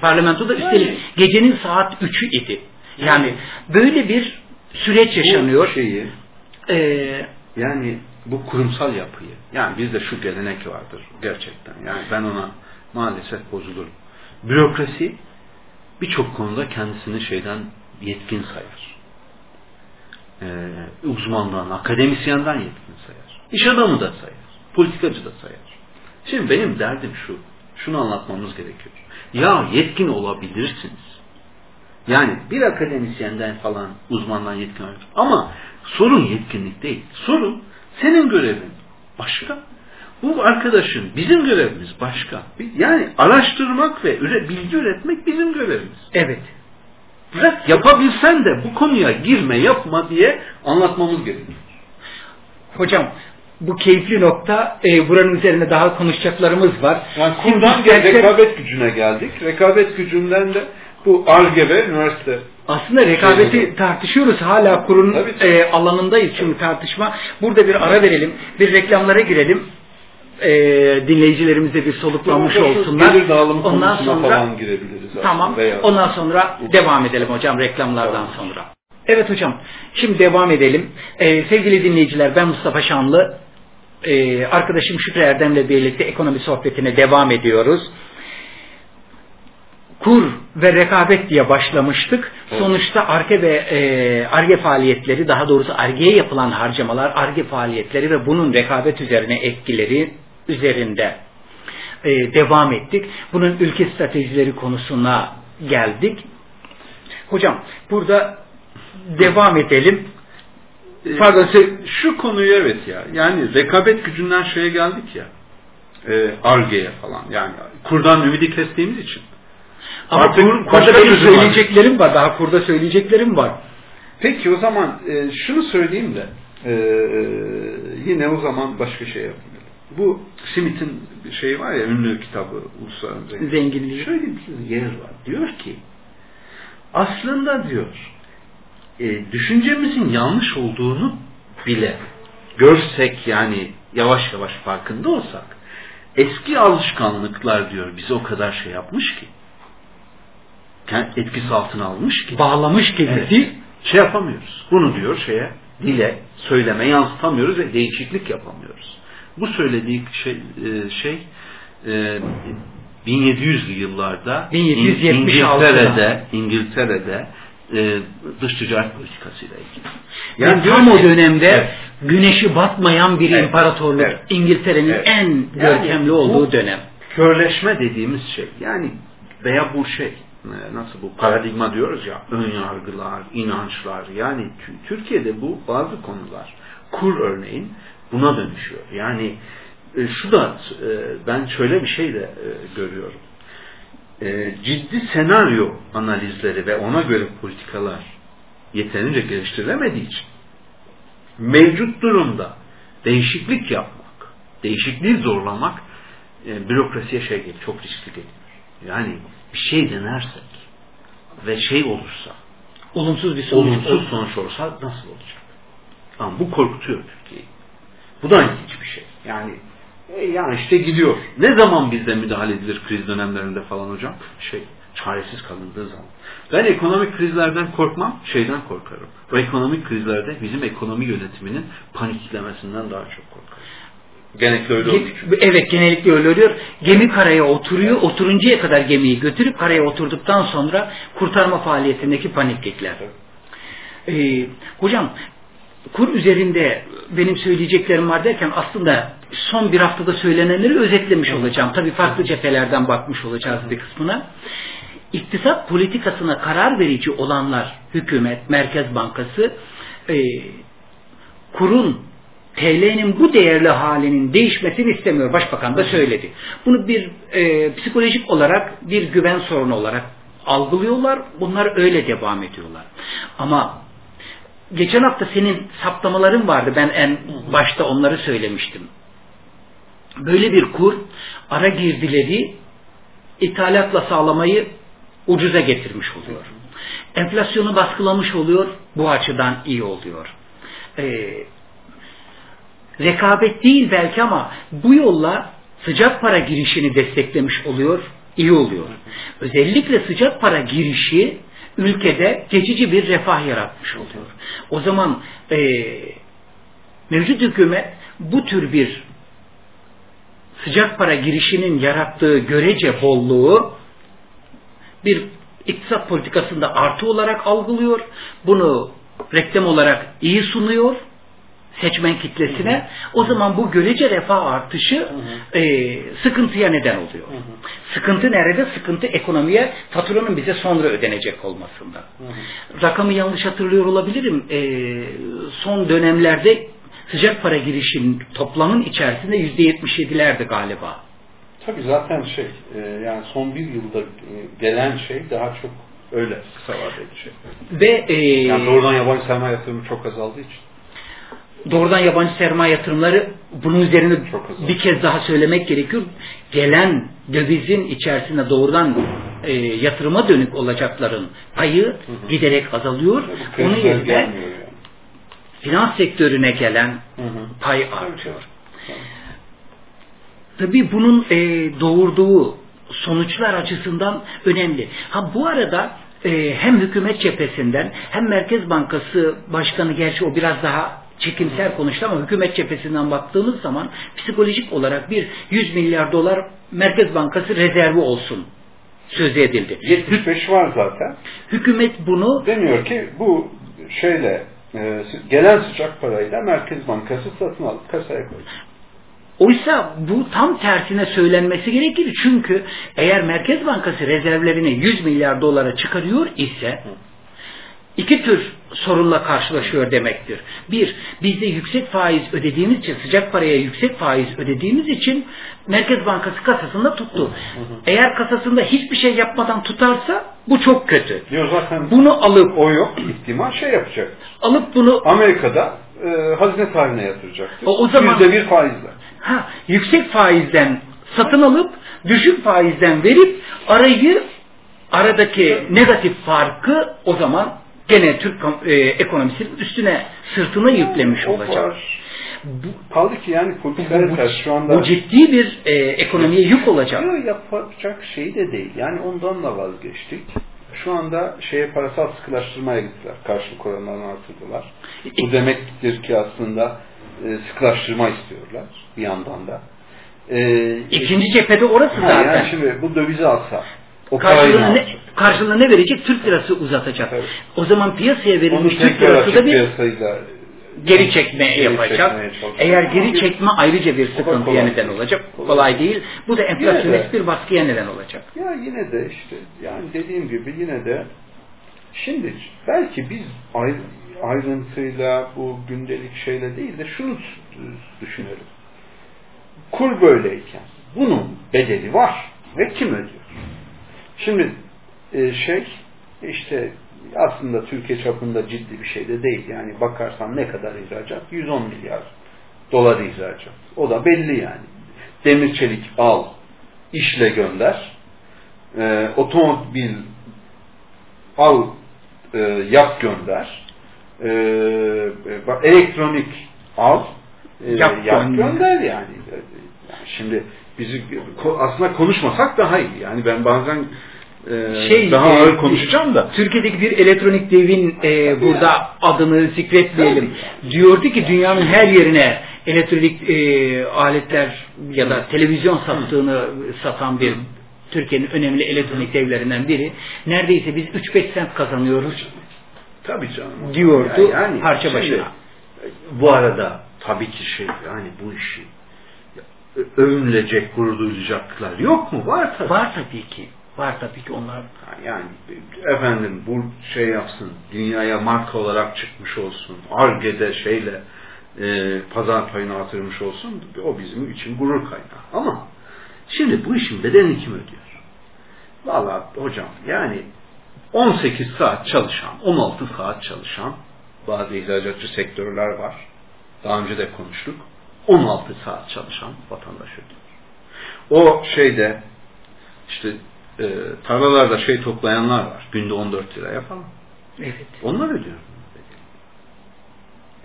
Parlamentoda üstelik gecenin saat 3'ü idi. Yani böyle bir süreç yaşanıyor. Bu şeyi, ee, yani bu kurumsal yapıyı, yani bizde şu gelenek vardır gerçekten. Yani ben ona maalesef bozulur. Bürokrasi birçok konuda kendisini şeyden yetkin sayar. Ee, uzmandan, akademisyenden yetkin sayar. İş adamı da sayar. Politikacı da sayar. Şimdi benim derdim şu. Şunu anlatmamız gerekiyor. Ya yetkin olabilirsiniz. Yani bir akademisyenden falan uzmandan yetkin olabilir. Ama sorun yetkinlik değil. Sorun senin görevin başka. Bu arkadaşın bizim görevimiz başka. Yani araştırmak ve bilgi üretmek bizim görevimiz. Evet. Bırak yapabilsen de bu konuya girme yapma diye anlatmamız gerekiyor. Hocam bu keyifli nokta e, buranın üzerine daha konuşacaklarımız var. Yani kurdan gerçek... rekabet gücüne geldik. Rekabet gücünden de bu ARGE ve üniversite aslında rekabeti şey, tartışıyoruz. Hala kurun e, alanındayız çünkü tartışma. Burada bir ara verelim. Bir reklamlara girelim e, dinleyicilerimize bir soluklanmış tamam, olsunlar. Gelir dağılım ondan sonra falan girebiliriz. Tamam. Veya... Ondan sonra devam edelim hocam reklamlardan tamam. sonra. Evet hocam. Şimdi devam edelim. Ee, sevgili dinleyiciler ben Mustafa Şanlı. Ee, arkadaşım Şükrü Erdem'le birlikte ekonomi sohbetine devam ediyoruz. Kur ve rekabet diye başlamıştık. Sonuçta ARGE ve e, ARGE faaliyetleri daha doğrusu ARGE'ye yapılan harcamalar, ARGE faaliyetleri ve bunun rekabet üzerine etkileri üzerinde e, devam ettik. Bunun ülke stratejileri konusuna geldik. Hocam burada devam edelim. E, Pardon şu konuyu evet ya. Yani rekabet gücünden şeye geldik ya. E, Arge'ye falan. Yani kurdan ümidi kestiğimiz için. Ama Artık kur, kurda benim söyleyeceklerim var. var. Daha kurda söyleyeceklerim var. Peki o zaman e, şunu söyleyeyim de e, yine o zaman başka şey yapayım. Bu Smith'in şey var ya ünlü kitabı Uluslararası Zenginliği. Şöyle bir yer var. Diyor ki aslında diyor e, düşüncemizin yanlış olduğunu bile görsek yani yavaş yavaş farkında olsak eski alışkanlıklar diyor bize o kadar şey yapmış ki etkisi altına almış ki bağlamış ki bizi evet, şey yapamıyoruz. Bunu diyor şeye dile söyleme yansıtamıyoruz ve değişiklik yapamıyoruz. Bu söylediği şey, e, şey 1700'lü e, yıllarda 1776'da İngiltere'de İngiltere'de e, dış ticaret politikasıyla ilgili. Yani tam o dönemde evet. güneşi batmayan bir evet. imparatorluk evet. İngiltere'nin evet. en görkemli yani olduğu dönem. Körleşme dediğimiz şey yani veya bu şey nasıl bu paradigma diyoruz ya ön yargılar, inançlar yani Türkiye'de bu bazı konular kur örneğin buna dönüşüyor. Yani e, şu da e, ben şöyle bir şey de e, görüyorum. E, ciddi senaryo analizleri ve ona göre politikalar yeterince geliştirilemediği için mevcut durumda değişiklik yapmak, değişikliği zorlamak e, bürokrasiye şey geliyor, çok riskli geliyor. Yani bir şey denersek ve şey olursa olumsuz bir sonuç, olumsuz sonuç olursa nasıl olacak? Ama bu korkutuyor Türkiye'yi. Bu da ilginç bir şey. Yani e, yani işte gidiyor. Ne zaman bizde müdahale edilir kriz dönemlerinde falan hocam? Şey, çaresiz kalındığı zaman. Ben ekonomik krizlerden korkmam, şeyden korkarım. O ekonomik krizlerde bizim ekonomi yönetiminin paniklemesinden daha çok korkarım. Genellikle öyle oluyor. Evet genellikle öyle oluyor. Gemi karaya oturuyor. Oturuncaya kadar gemiyi götürüp karaya oturduktan sonra kurtarma faaliyetindeki paniklikler. Ee, hocam kur üzerinde benim söyleyeceklerim var derken aslında son bir haftada söylenenleri özetlemiş olacağım. Tabii farklı cephelerden bakmış olacağız bir kısmına. İktisat politikasına karar verici olanlar hükümet, Merkez Bankası e, kurun TL'nin bu değerli halinin değişmesini istemiyor. Başbakan da söyledi. Bunu bir e, psikolojik olarak bir güven sorunu olarak algılıyorlar. Bunlar öyle devam ediyorlar. Ama geçen hafta senin saptamaların vardı. Ben en başta onları söylemiştim. Böyle bir kur ara girdileri ithalatla sağlamayı ucuza getirmiş oluyor. Enflasyonu baskılamış oluyor. Bu açıdan iyi oluyor. Ee, rekabet değil belki ama bu yolla sıcak para girişini desteklemiş oluyor. iyi oluyor. Özellikle sıcak para girişi ülkede geçici bir refah yaratmış oluyor. O zaman e, mevcut hükümet bu tür bir sıcak para girişinin yarattığı görece bolluğu bir iktisat politikasında artı olarak algılıyor. Bunu reklam olarak iyi sunuyor seçmen kitlesine. Hı hı. O zaman bu görece refah artışı hı hı. E, sıkıntıya neden oluyor. Hı hı. Sıkıntı nerede? Sıkıntı ekonomiye faturanın bize sonra ödenecek olmasında. Hı hı. Rakamı yanlış hatırlıyor olabilirim. E, son dönemlerde sıcak para girişinin toplamın içerisinde yüzde yetmiş yedilerdi galiba. Tabii zaten şey e, yani son bir yılda e, gelen şey daha çok öyle kısa vadeli şey. Ve e, yani doğrudan yabancı sermaye yatırımı çok azaldığı için doğrudan yabancı sermaye yatırımları bunun üzerine bir kez daha söylemek gerekiyor. Gelen dövizin içerisinde doğrudan e, yatırıma dönük olacakların payı hı hı. giderek azalıyor. Onun yerine yani. finans sektörüne gelen hı hı. pay artıyor. Tabii bunun e, doğurduğu sonuçlar açısından önemli. Ha bu arada e, hem hükümet cephesinden hem Merkez Bankası Başkanı gerçi o biraz daha çekimsel konuştu ama hükümet cephesinden baktığımız zaman psikolojik olarak bir 100 milyar dolar Merkez Bankası rezervi olsun sözü edildi. 75 var zaten. Hükümet bunu demiyor ki bu şeyle e, gelen sıcak parayla Merkez Bankası satın alıp kasaya koyacak. Oysa bu tam tersine söylenmesi gerekir. Çünkü eğer Merkez Bankası rezervlerini 100 milyar dolara çıkarıyor ise Hı iki tür sorunla karşılaşıyor demektir. Bir, bizde yüksek faiz ödediğimiz için, sıcak paraya yüksek faiz ödediğimiz için Merkez Bankası kasasında tuttu. Eğer kasasında hiçbir şey yapmadan tutarsa bu çok kötü. Yok zaten bunu alıp o yok ihtimal şey yapacak. Alıp bunu Amerika'da e, hazine tarihine yatıracaktır. O, o zaman yüzde bir faizle. Ha, yüksek faizden satın alıp düşük faizden verip arayı aradaki negatif farkı o zaman gene Türk e, ekonomisinin üstüne sırtına yüklemiş olacak. Bu, Kaldı ki yani politikaya bu, şu anda bu ciddi bir e, ekonomiye yük olacak. Yok yapacak şey de değil. Yani ondan da vazgeçtik. Şu anda şeye parasal sıkılaştırmaya gittiler. Karşılık oranlarını artırdılar. Bu demektir ki aslında e, sıkılaştırma istiyorlar bir yandan da. E, İkinci cephede orası zaten. Yani şimdi bu dövizi alsa o karşılığını ne, karşılığını ne verecek? Türk lirası uzatacak. Evet. O zaman piyasaya verilmiş Türk lirası da bir geri çekme geri yapacak. Eğer geri çekme ayrıca bir sıkıntıya neden olacak. Kolay, kolay değil. Bu da enflasyonist bir baskıya neden olacak. Ya yine de işte yani dediğim gibi yine de şimdi belki biz ayrıntıyla bu gündelik şeyle değil de şunu düşünelim. Kur böyleyken bunun bedeli var ve kim ödüyor? Şimdi e, şey işte aslında Türkiye çapında ciddi bir şey de değil. Yani bakarsan ne kadar ihracat? 110 milyar dolar ihracat. O da belli yani. Demir çelik al, işle gönder. E, otomobil al, e, yap gönder. E, elektronik al, e, yap, yap gönder. gönder yani. yani. Şimdi bizi aslında konuşmasak daha iyi. Yani ben bazen e, şey, daha ağır e, konuşacağım da. Türkiye'deki bir elektronik devin e, burada yani. adını zikretmeyelim. Tabii. Diyordu ki dünyanın her yerine elektronik e, aletler ya da televizyon sattığını satan bir Türkiye'nin önemli elektronik devlerinden biri. Neredeyse biz 3-5 sent kazanıyoruz. Tabii canım. Diyordu yani, yani parça başına. Bu arada tabii ki şey yani bu işi övünülecek, gurur duyulacaklar yok mu? Var tabii. Var tabii ki. Var tabii ki onlar. Yani efendim bu şey yapsın, dünyaya marka olarak çıkmış olsun, Arge'de şeyle e, pazar payını artırmış olsun, o bizim için gurur kaynağı. Ama şimdi bu işin bedelini kim ödüyor? Valla hocam yani 18 saat çalışan, 16 saat çalışan bazı ihracatçı sektörler var. Daha önce de konuştuk. 16 saat çalışan vatandaş ödüyor. O şeyde işte e, tarlalarda şey toplayanlar var. Günde 14 lira yapalım. Evet. Onlar ödüyor.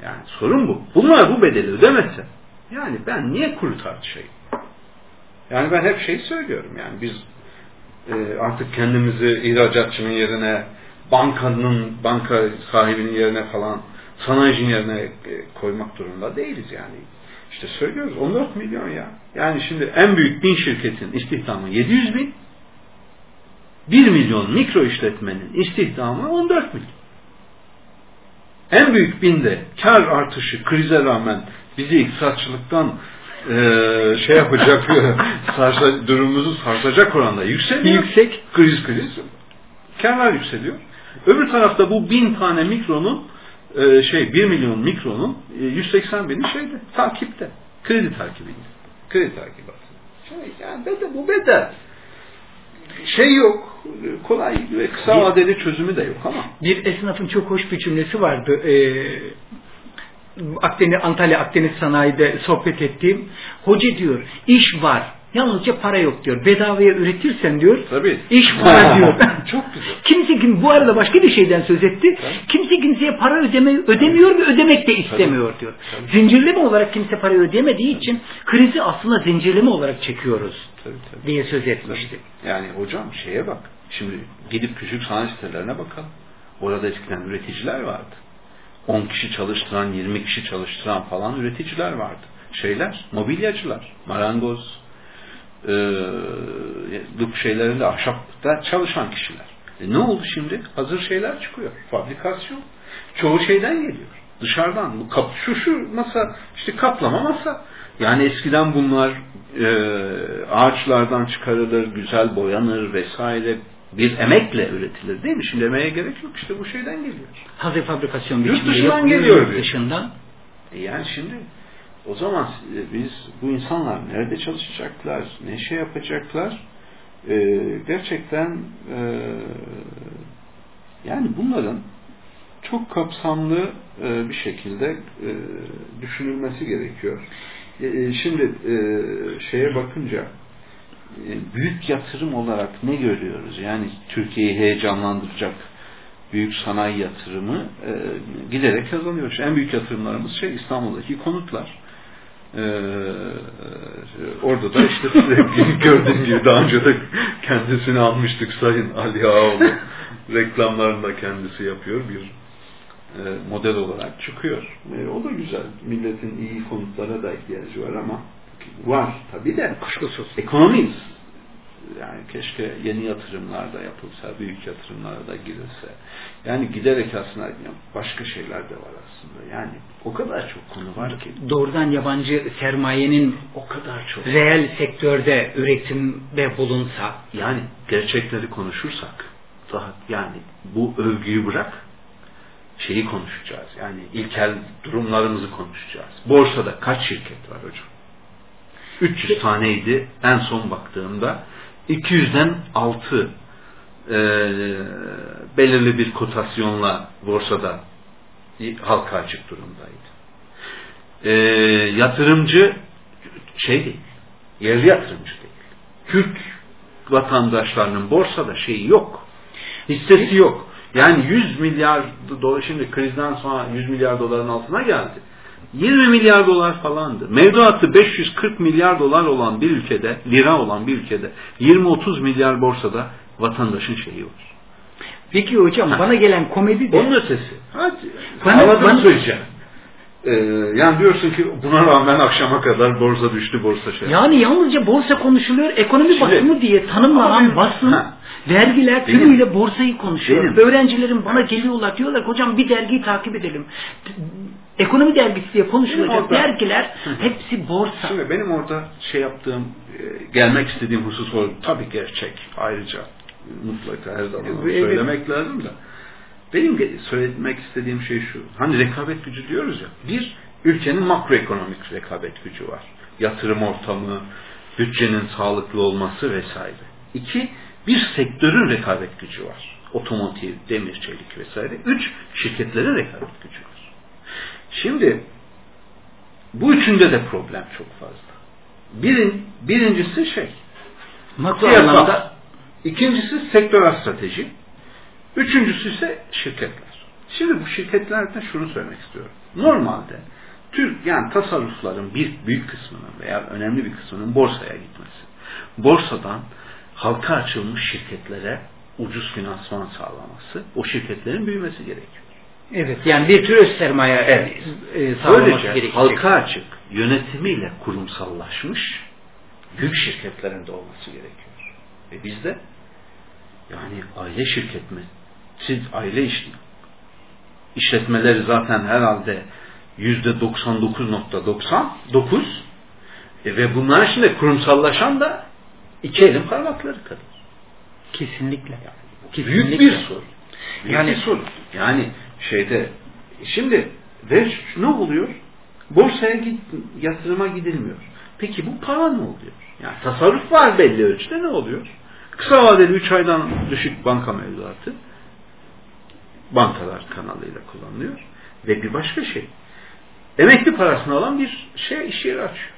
Yani sorun bu. Bunlar bu bedeli ödemezse yani ben niye kuru tartışayım? Yani ben hep şey söylüyorum yani biz e, artık kendimizi ihracatçının yerine bankanın banka sahibinin yerine falan sanayicinin yerine e, koymak durumunda değiliz yani. İşte söylüyoruz 14 milyon ya. Yani şimdi en büyük bin şirketin istihdamı 700 bin. 1 milyon mikro işletmenin istihdamı 14 milyon. En büyük binde kar artışı krize rağmen bizi iktisatçılıktan e, şey yapacak sarsa, durumumuzu sarsacak oranda yükseliyor. Yüksek. Kriz kriz. Karlar yükseliyor. Öbür tarafta bu bin tane mikronun e, şey 1 milyon mikronun e, 180 bini şeyde takipte. Kredi takibinde. Kredi takibatı. Şey, yani bedel, bu bedel. Şey yok. Kolay ve kısa vadeli çözümü de yok ama. Bir esnafın çok hoş bir cümlesi vardı. Ee, Akdeniz, Antalya Akdeniz Sanayi'de sohbet ettiğim. Hoca diyor iş var Yalnızca para yok diyor. Bedavaya üretirsen diyor. Tabii. İş var diyor. Çok güzel. Kimse kim bu arada başka bir şeyden söz etti. Tabii. Kimse kimseye para ödeme, ödemiyor ve ödemek de istemiyor Tabii. diyor. Tabii. Zincirleme olarak kimse parayı ödemediği için krizi aslında zincirleme olarak çekiyoruz tabii, tabii. diye söz etmişti. Tabii. Yani hocam şeye bak. Şimdi gidip küçük sanayi sitelerine bakalım. Orada eskiden üreticiler vardı. 10 kişi çalıştıran, 20 kişi çalıştıran falan üreticiler vardı. Şeyler, mobilyacılar, marangoz, e, şeylerinde ahşapta çalışan kişiler. E ne oldu şimdi? Hazır şeyler çıkıyor. Fabrikasyon. Çoğu şeyden geliyor. Dışarıdan. Bu kap, şu şu masa işte kaplama masa. Yani eskiden bunlar e, ağaçlardan çıkarılır, güzel boyanır vesaire bir emekle üretilir değil mi? Şimdi emeğe gerek yok. İşte bu şeyden geliyor. Hazır fabrikasyon Yurt dışından geliyor. Yurt dışından. E yani şimdi o zaman biz bu insanlar nerede çalışacaklar, ne şey yapacaklar? Ee, gerçekten e, yani bunların çok kapsamlı e, bir şekilde e, düşünülmesi gerekiyor. E, e şimdi e, şeye bakınca e, büyük yatırım olarak ne görüyoruz? Yani Türkiye'yi heyecanlandıracak büyük sanayi yatırımı e, giderek kazanıyoruz. En büyük yatırımlarımız şey İstanbul'daki konutlar. Ee, orada da işte gördüğün gibi daha önce de kendisini almıştık Sayın Ali Ağoğlu reklamlarında kendisi yapıyor bir e, model olarak çıkıyor. E, o da güzel. Milletin iyi konutlara da ihtiyacı var ama var tabi de kuşkusuz. Ekonomiyiz yani keşke yeni yatırımlar da yapılsa, büyük yatırımlara da girilse. Yani giderek aslında başka şeyler de var aslında. Yani o kadar çok konu var ki. Doğrudan yabancı sermayenin o kadar çok reel sektörde üretimde bulunsa. Yani gerçekleri konuşursak daha yani bu övgüyü bırak şeyi konuşacağız. Yani ilkel durumlarımızı konuşacağız. Borsada kaç şirket var hocam? 300 taneydi en son baktığımda 200'den 6 e, belirli bir kotasyonla borsada halka açık durumdaydı. E, yatırımcı şey değil, yerli yatırımcı değil. Türk vatandaşlarının borsada şeyi yok. Hissesi yok. Yani 100 milyar dolar şimdi krizden sonra 100 milyar doların altına geldi. 20 milyar dolar falandı. Mevduatı 540 milyar dolar olan bir ülkede, lira olan bir ülkede 20-30 milyar borsada vatandaşın şeyi var. Peki hocam ha. bana gelen komedi de... Onun ötesi. Hadi. Bana, bana söyleyeceğim. Ee, yani diyorsun ki buna rağmen akşama kadar borsa düştü, borsa şey. Yani yalnızca borsa konuşuluyor, ekonomi basını diye tanımlanan basın, ha. dergiler benim, tümüyle borsayı konuşuyor. Benim. Öğrencilerim bana geliyorlar, diyorlar hocam bir dergiyi takip edelim. Ekonomi dergisi diye konuşulacak orada, dergiler hepsi borsa. Şimdi benim orada şey yaptığım, e, gelmek istediğim husus o tabii gerçek ayrıca mutlaka her zaman evet. söylemek lazım da. Benim söylemek istediğim şey şu. Hani rekabet gücü diyoruz ya. Bir, ülkenin makroekonomik rekabet gücü var. Yatırım ortamı, bütçenin sağlıklı olması vesaire. İki, bir sektörün rekabet gücü var. Otomotiv, demir, çelik vesaire. Üç, şirketlerin rekabet gücü var. Şimdi bu üçünde de problem çok fazla. Birin, birincisi şey, makro anlamda, ikincisi sektörel strateji, Üçüncüsü ise şirketler. Şimdi bu şirketlerde şunu söylemek istiyorum. Normalde Türk yani tasarrufların bir büyük kısmının veya önemli bir kısmının borsaya gitmesi. Borsadan halka açılmış şirketlere ucuz finansman sağlaması, o şirketlerin büyümesi gerekiyor. Evet, yani bir tür öz sermaye evet. e, sağlaması Böylece gerekecek. halka açık, yönetimiyle kurumsallaşmış büyük şirketlerin de olması gerekiyor. Ve bizde yani aile şirket mi, siz aile iş, işletmeleri zaten herhalde yüzde 99.99 e ve bunlar içinde kurumsallaşan da iki elin parmakları kadar. Kesinlikle. Yani, Kesinlikle. Büyük bir sorun. Büyük yani bir sorun. Yani şeyde şimdi ve ne oluyor? Borsaya git, yatırıma gidilmiyor. Peki bu para ne oluyor? Yani tasarruf var belli ölçüde ne oluyor? Kısa vadeli 3 aydan düşük banka mevduatı bankalar kanalıyla kullanılıyor. Ve bir başka şey, emekli parasını alan bir şey iş yeri açıyor.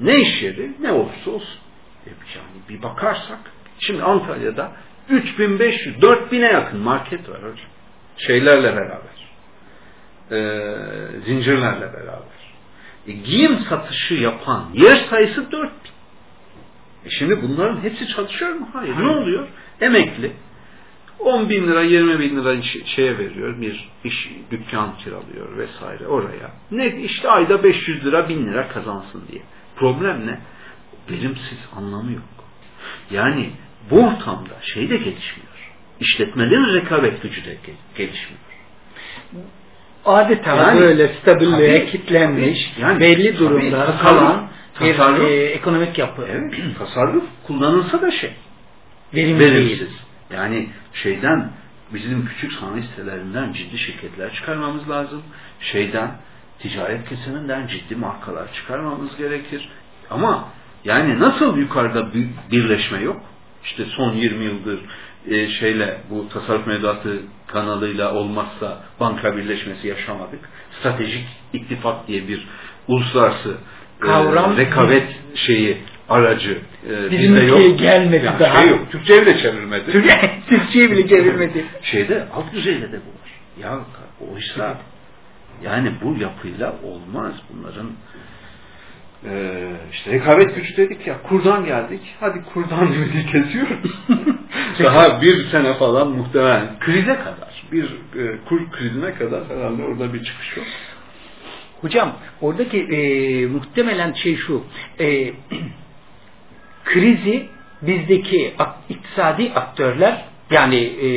Ne iş yeri ne olursa olsun. E yani bir bakarsak, şimdi Antalya'da 3500, 4000'e yakın market var hocam. Şeylerle beraber. E, zincirlerle beraber. E, giyim satışı yapan yer sayısı 4000. E şimdi bunların hepsi çalışıyor mu? Hayır. Hayır. Ne oluyor? Emekli 10 bin lira 20 bin lira şeye veriyor bir iş dükkan kiralıyor vesaire oraya. Ne işte ayda 500 lira 1000 lira kazansın diye. Problem ne? Verimsiz anlamı yok. Yani bu ortamda şey de gelişmiyor. İşletmelerin rekabet gücü de gelişmiyor. Adeta yani, böyle stabilliğe tabii, kitlenmiş, yani, belli durumda kalan bir tasarruf, e, ekonomik yapı. Evet, tasarruf kullanılsa da şey. Verimli verimsiz. Değil. Yani şeyden bizim küçük sanayi sitelerinden ciddi şirketler çıkarmamız lazım. Şeyden ticaret kesiminden ciddi markalar çıkarmamız gerekir. Ama yani nasıl yukarıda bir birleşme yok? İşte son 20 yıldır e, şeyle bu tasarruf mevduatı kanalıyla olmazsa banka birleşmesi yaşamadık. Stratejik ittifak diye bir uluslararası e, kavram rekabet şeyi aracı e, bizde yok. gelmedi yani daha. Şey yok. Türkçe'ye bile çevirmedi. Türkçe'ye bile çevirmedi. Şeyde alt düzeyde de bu var. Ya oysa yani bu yapıyla olmaz bunların ee, işte rekabet gücü dedik ya kurdan geldik. Hadi kurdan ümidi kesiyoruz. Daha bir sene falan muhtemelen krize kadar bir e, kur krizine kadar herhalde orada bir çıkış yok. Hocam oradaki e, muhtemelen şey şu e, krizi bizdeki iktisadi aktörler yani e,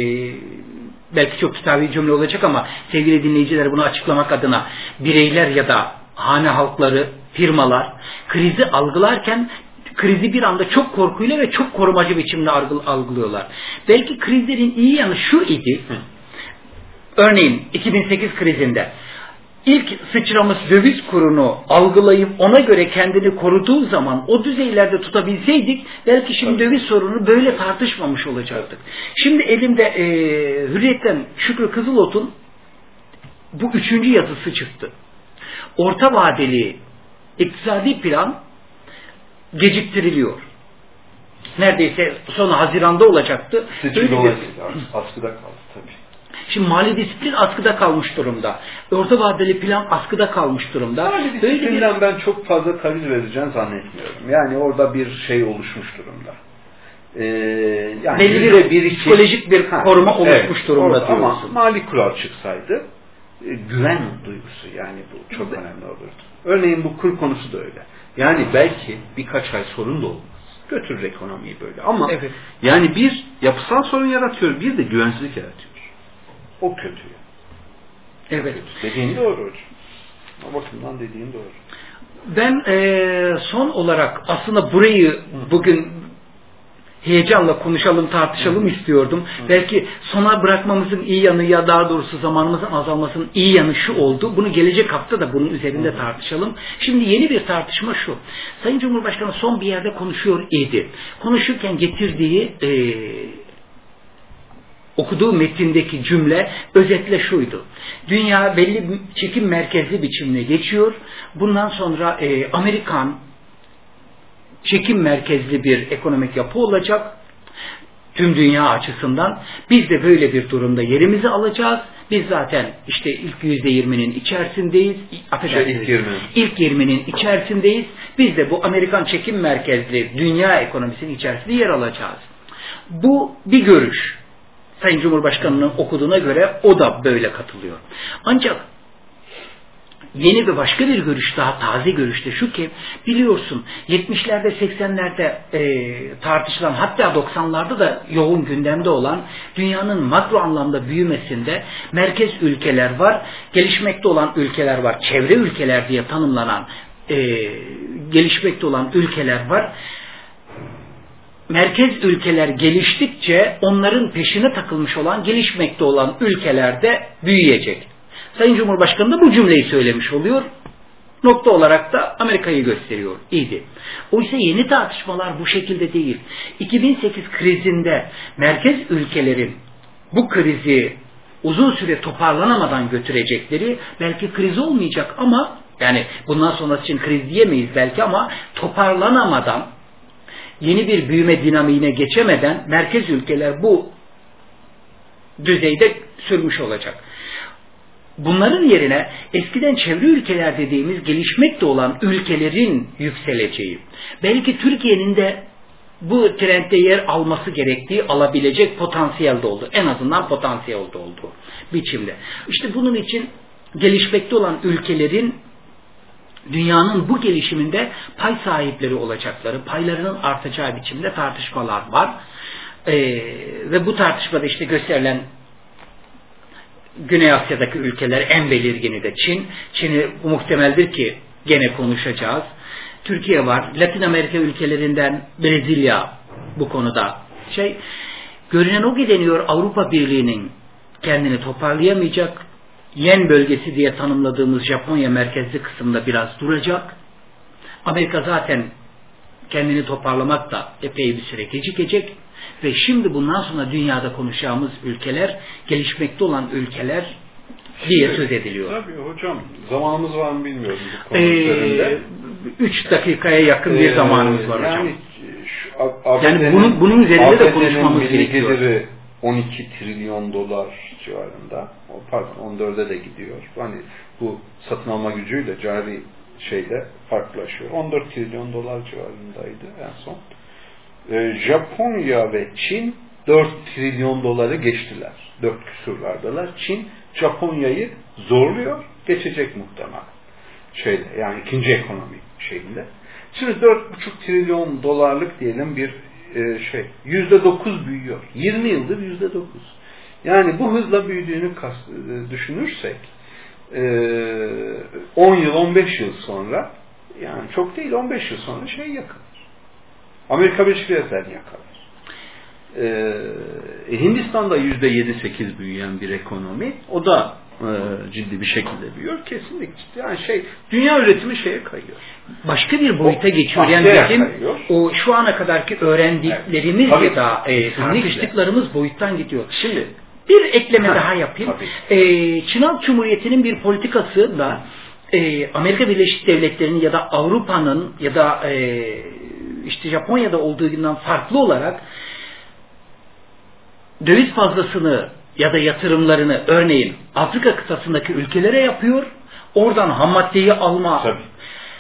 belki çok kitabi cümle olacak ama sevgili dinleyiciler bunu açıklamak adına bireyler ya da hane halkları, firmalar krizi algılarken krizi bir anda çok korkuyla ve çok korumacı biçimde algılıyorlar. Belki krizlerin iyi yanı şu idi. Örneğin 2008 krizinde ilk sıçramış döviz kurunu algılayıp ona göre kendini koruduğu zaman o düzeylerde tutabilseydik belki şimdi Tabii. döviz sorunu böyle tartışmamış olacaktık. Şimdi elimde e, Hürriyet'ten Şükrü Kızılot'un bu üçüncü yazısı çıktı. Orta vadeli iktisadi plan geciktiriliyor. Neredeyse sonu Haziran'da olacaktı. Dolayısıyla askıda kaldı tabii. Şimdi mali disiplin askıda kalmış durumda. Orta vadeli plan askıda kalmış durumda. Mali disiplinden bir... ben çok fazla taviz vereceğini zannetmiyorum. Yani orada bir şey oluşmuş durumda. Ee, yani Belli bir, bir psikolojik bir koruma ha, oluşmuş evet, durumda orada, Ama mali kural çıksaydı e, güven duygusu yani bu çok önemli olurdu. Örneğin bu kur konusu da öyle. Yani belki birkaç ay sorun da olmaz. Götürür ekonomiyi böyle. Ama evet. yani bir yapısal sorun yaratıyor, bir de güvensizlik yaratıyor. O kötü. Evet. Dediğin doğru hocam. O bakımdan dediğin doğru. Ben e, son olarak aslında burayı bugün heyecanla konuşalım, tartışalım istiyordum. Belki sona bırakmamızın iyi yanı ya daha doğrusu zamanımızın azalmasının iyi yanı şu oldu. Bunu gelecek hafta da bunun üzerinde tartışalım. Şimdi yeni bir tartışma şu. Sayın Cumhurbaşkanı son bir yerde konuşuyor idi. Konuşurken getirdiği e, okuduğu metindeki cümle özetle şuydu. Dünya belli çekim merkezli biçimine geçiyor. Bundan sonra e, Amerikan çekim merkezli bir ekonomik yapı olacak. Tüm dünya açısından biz de böyle bir durumda yerimizi alacağız. Biz zaten işte ilk yüzde yirminin içerisindeyiz. Affedersiniz. Şey, ilk yirmi. İlk yirminin içerisindeyiz. Biz de bu Amerikan çekim merkezli dünya ekonomisinin içerisinde yer alacağız. Bu bir görüş. Sayın Cumhurbaşkanı'nın okuduğuna göre o da böyle katılıyor. Ancak yeni ve başka bir görüş daha taze görüşte şu ki biliyorsun 70'lerde 80'lerde e, tartışılan hatta 90'larda da yoğun gündemde olan dünyanın makro anlamda büyümesinde merkez ülkeler var, gelişmekte olan ülkeler var, çevre ülkeler diye tanımlanan e, gelişmekte olan ülkeler var merkez ülkeler geliştikçe onların peşine takılmış olan gelişmekte olan ülkelerde büyüyecek. Sayın Cumhurbaşkanı da bu cümleyi söylemiş oluyor. Nokta olarak da Amerika'yı gösteriyor. İyiydi. Oysa yeni tartışmalar bu şekilde değil. 2008 krizinde merkez ülkelerin bu krizi uzun süre toparlanamadan götürecekleri belki kriz olmayacak ama yani bundan sonrası için kriz diyemeyiz belki ama toparlanamadan yeni bir büyüme dinamiğine geçemeden merkez ülkeler bu düzeyde sürmüş olacak. Bunların yerine eskiden çevre ülkeler dediğimiz gelişmekte olan ülkelerin yükseleceği, belki Türkiye'nin de bu trendde yer alması gerektiği alabilecek potansiyelde oldu. En azından potansiyelde oldu biçimde. İşte bunun için gelişmekte olan ülkelerin dünyanın bu gelişiminde pay sahipleri olacakları, paylarının artacağı biçimde tartışmalar var. Ee, ve bu tartışmada işte gösterilen Güney Asya'daki ülkeler en belirgini de Çin. Çin'i muhtemeldir ki gene konuşacağız. Türkiye var. Latin Amerika ülkelerinden Brezilya bu konuda şey görünen o ki deniyor Avrupa Birliği'nin kendini toparlayamayacak yen bölgesi diye tanımladığımız Japonya merkezli kısımda biraz duracak. Amerika zaten kendini toparlamak da epey bir süre gecikecek ve şimdi bundan sonra dünyada konuşacağımız ülkeler gelişmekte olan ülkeler diye söz ediliyor. Tabii hocam zamanımız var mı bilmiyorum bu konu ee, Üç dakikaya yakın bir ee, zamanımız var hocam. Yani, şu, yani bunun, bunun üzerinde de konuşmamız gerekiyor. 12 trilyon dolar civarında. O pardon 14'e de gidiyor. Hani bu satın alma gücüyle cari şeyle farklılaşıyor. 14 trilyon dolar civarındaydı en son. Ee, Japonya ve Çin 4 trilyon doları geçtiler. 4 küsurlardalar. Çin Japonya'yı zorluyor. Geçecek muhtemelen. Şeyde, yani ikinci ekonomi şeyinde. Şimdi 4,5 trilyon dolarlık diyelim bir e, şey yüzde dokuz büyüyor. 20 yıldır yüzde dokuz. Yani bu hızla büyüdüğünü e, düşünürsek 10 e, yıl 15 yıl sonra yani çok değil 15 yıl sonra şey yakalar. Amerika Birleşik Devletleri'ni yakalar. Ee, Hindistan'da yüzde yedi sekiz büyüyen bir ekonomi. O da e, ciddi bir şekilde büyüyor. Kesinlikle. Yani şey dünya üretimi şeye kayıyor. Başka bir boyuta geçiyor. Yani bizim o şu ana kadarki öğrendiklerimiz evet. ya da e, tartıştıklarımız boyuttan gidiyor. Şimdi bir ekleme ha, daha yapayım. E, Çin Halk Cumhuriyeti'nin bir politikası da e, Amerika Birleşik Devletleri'nin ya da Avrupa'nın ya da e, işte Japonya'da olduğundan farklı olarak döviz fazlasını ya da yatırımlarını örneğin Afrika kıtasındaki ülkelere yapıyor. Oradan ham maddeyi alma Tabii.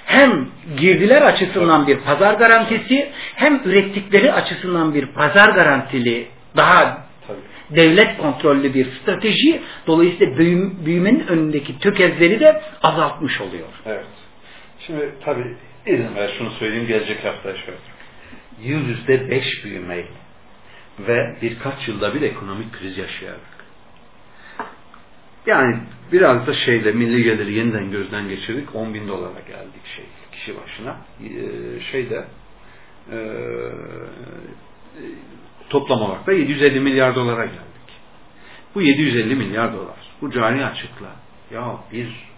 hem girdiler açısından Tabii. bir pazar garantisi hem ürettikleri açısından bir pazar garantili daha Tabii. devlet kontrollü bir strateji dolayısıyla büyüm, büyümenin önündeki tökezleri de azaltmış oluyor. Evet. Şimdi tabii izin ver şunu söyleyeyim gelecek hafta şöyle. Yüzde beş büyümeyle ve birkaç yılda bir ekonomik kriz yaşayarak. Yani biraz da şeyle milli geliri yeniden gözden geçirdik. 10 bin dolara geldik şey kişi başına. Ee, şeyde e, toplam olarak da 750 milyar dolara geldik. Bu 750 milyar dolar. Bu cari açıkla. Ya bir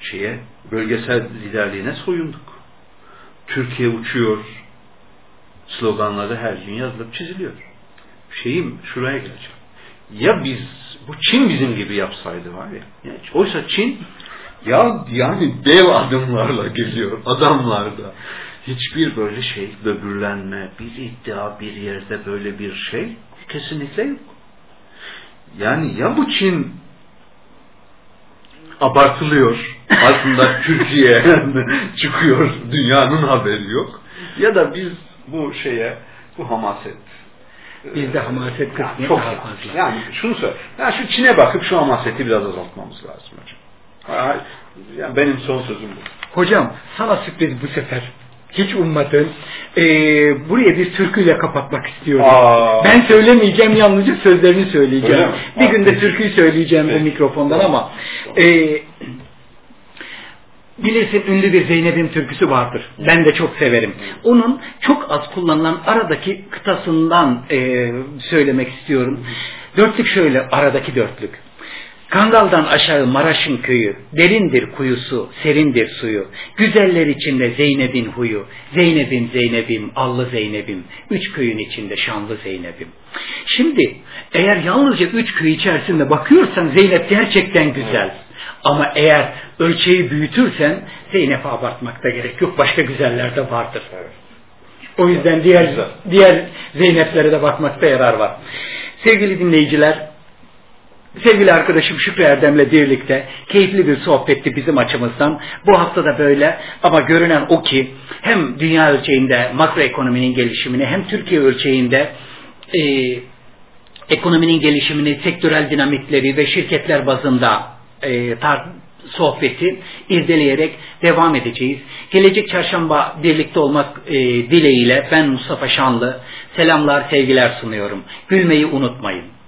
şeye bölgesel liderliğine soyunduk. Türkiye uçuyor. Sloganları her gün yazılıp çiziliyor şeyim şuraya geleceğim. Ya biz bu Çin bizim gibi yapsaydı var ya. Yani, oysa Çin ya yani dev adımlarla geliyor adamlarda. Hiçbir böyle şey böbürlenme, bir iddia bir yerde böyle bir şey kesinlikle yok. Yani ya bu Çin abartılıyor aslında Türkiye çıkıyor dünyanın haberi yok ya da biz bu şeye bu hamaset Bizde hamaset kısmı yani çok daha fazla. Yani şunu söyle. Yani şu Çin'e bakıp şu hamaseti biraz azaltmamız lazım hocam. Yani benim son sözüm bu. Hocam sana sürpriz bu sefer. Hiç ummadın. Ee, buraya bir türküyle kapatmak istiyorum. Aa, ben söylemeyeceğim yalnızca sözlerini söyleyeceğim. Bir günde türküyü söyleyeceğim bu mikrofondan ama e, bilirsin ünlü bir Zeynep'in türküsü vardır. Ben de çok severim. Onun çok az kullanılan aradaki kıtasından e, söylemek istiyorum. Dörtlük şöyle aradaki dörtlük. Kangaldan aşağı Maraş'ın köyü, derindir kuyusu, serindir suyu. Güzeller içinde Zeynep'in huyu, Zeynep'im Zeynep'im, allı Zeynep'im, üç köyün içinde şanlı Zeynep'im. Şimdi eğer yalnızca üç köy içerisinde bakıyorsan Zeynep gerçekten güzel. Ama eğer ölçeği büyütürsen Zeynep'e abartmakta gerek yok. Başka güzeller de vardır. O yüzden diğer diğer Zeynep'lere de bakmakta yarar var. Sevgili dinleyiciler, sevgili arkadaşım Şükrü Erdem'le birlikte keyifli bir sohbetti bizim açımızdan. Bu hafta da böyle ama görünen o ki hem dünya ölçeğinde makroekonominin gelişimini hem Türkiye ölçeğinde e, ekonominin gelişimini, sektörel dinamikleri ve şirketler bazında e, tar sohbeti irdeleyerek devam edeceğiz. Gelecek çarşamba birlikte olmak e, dileğiyle ben Mustafa Şanlı selamlar sevgiler sunuyorum. Gülmeyi unutmayın.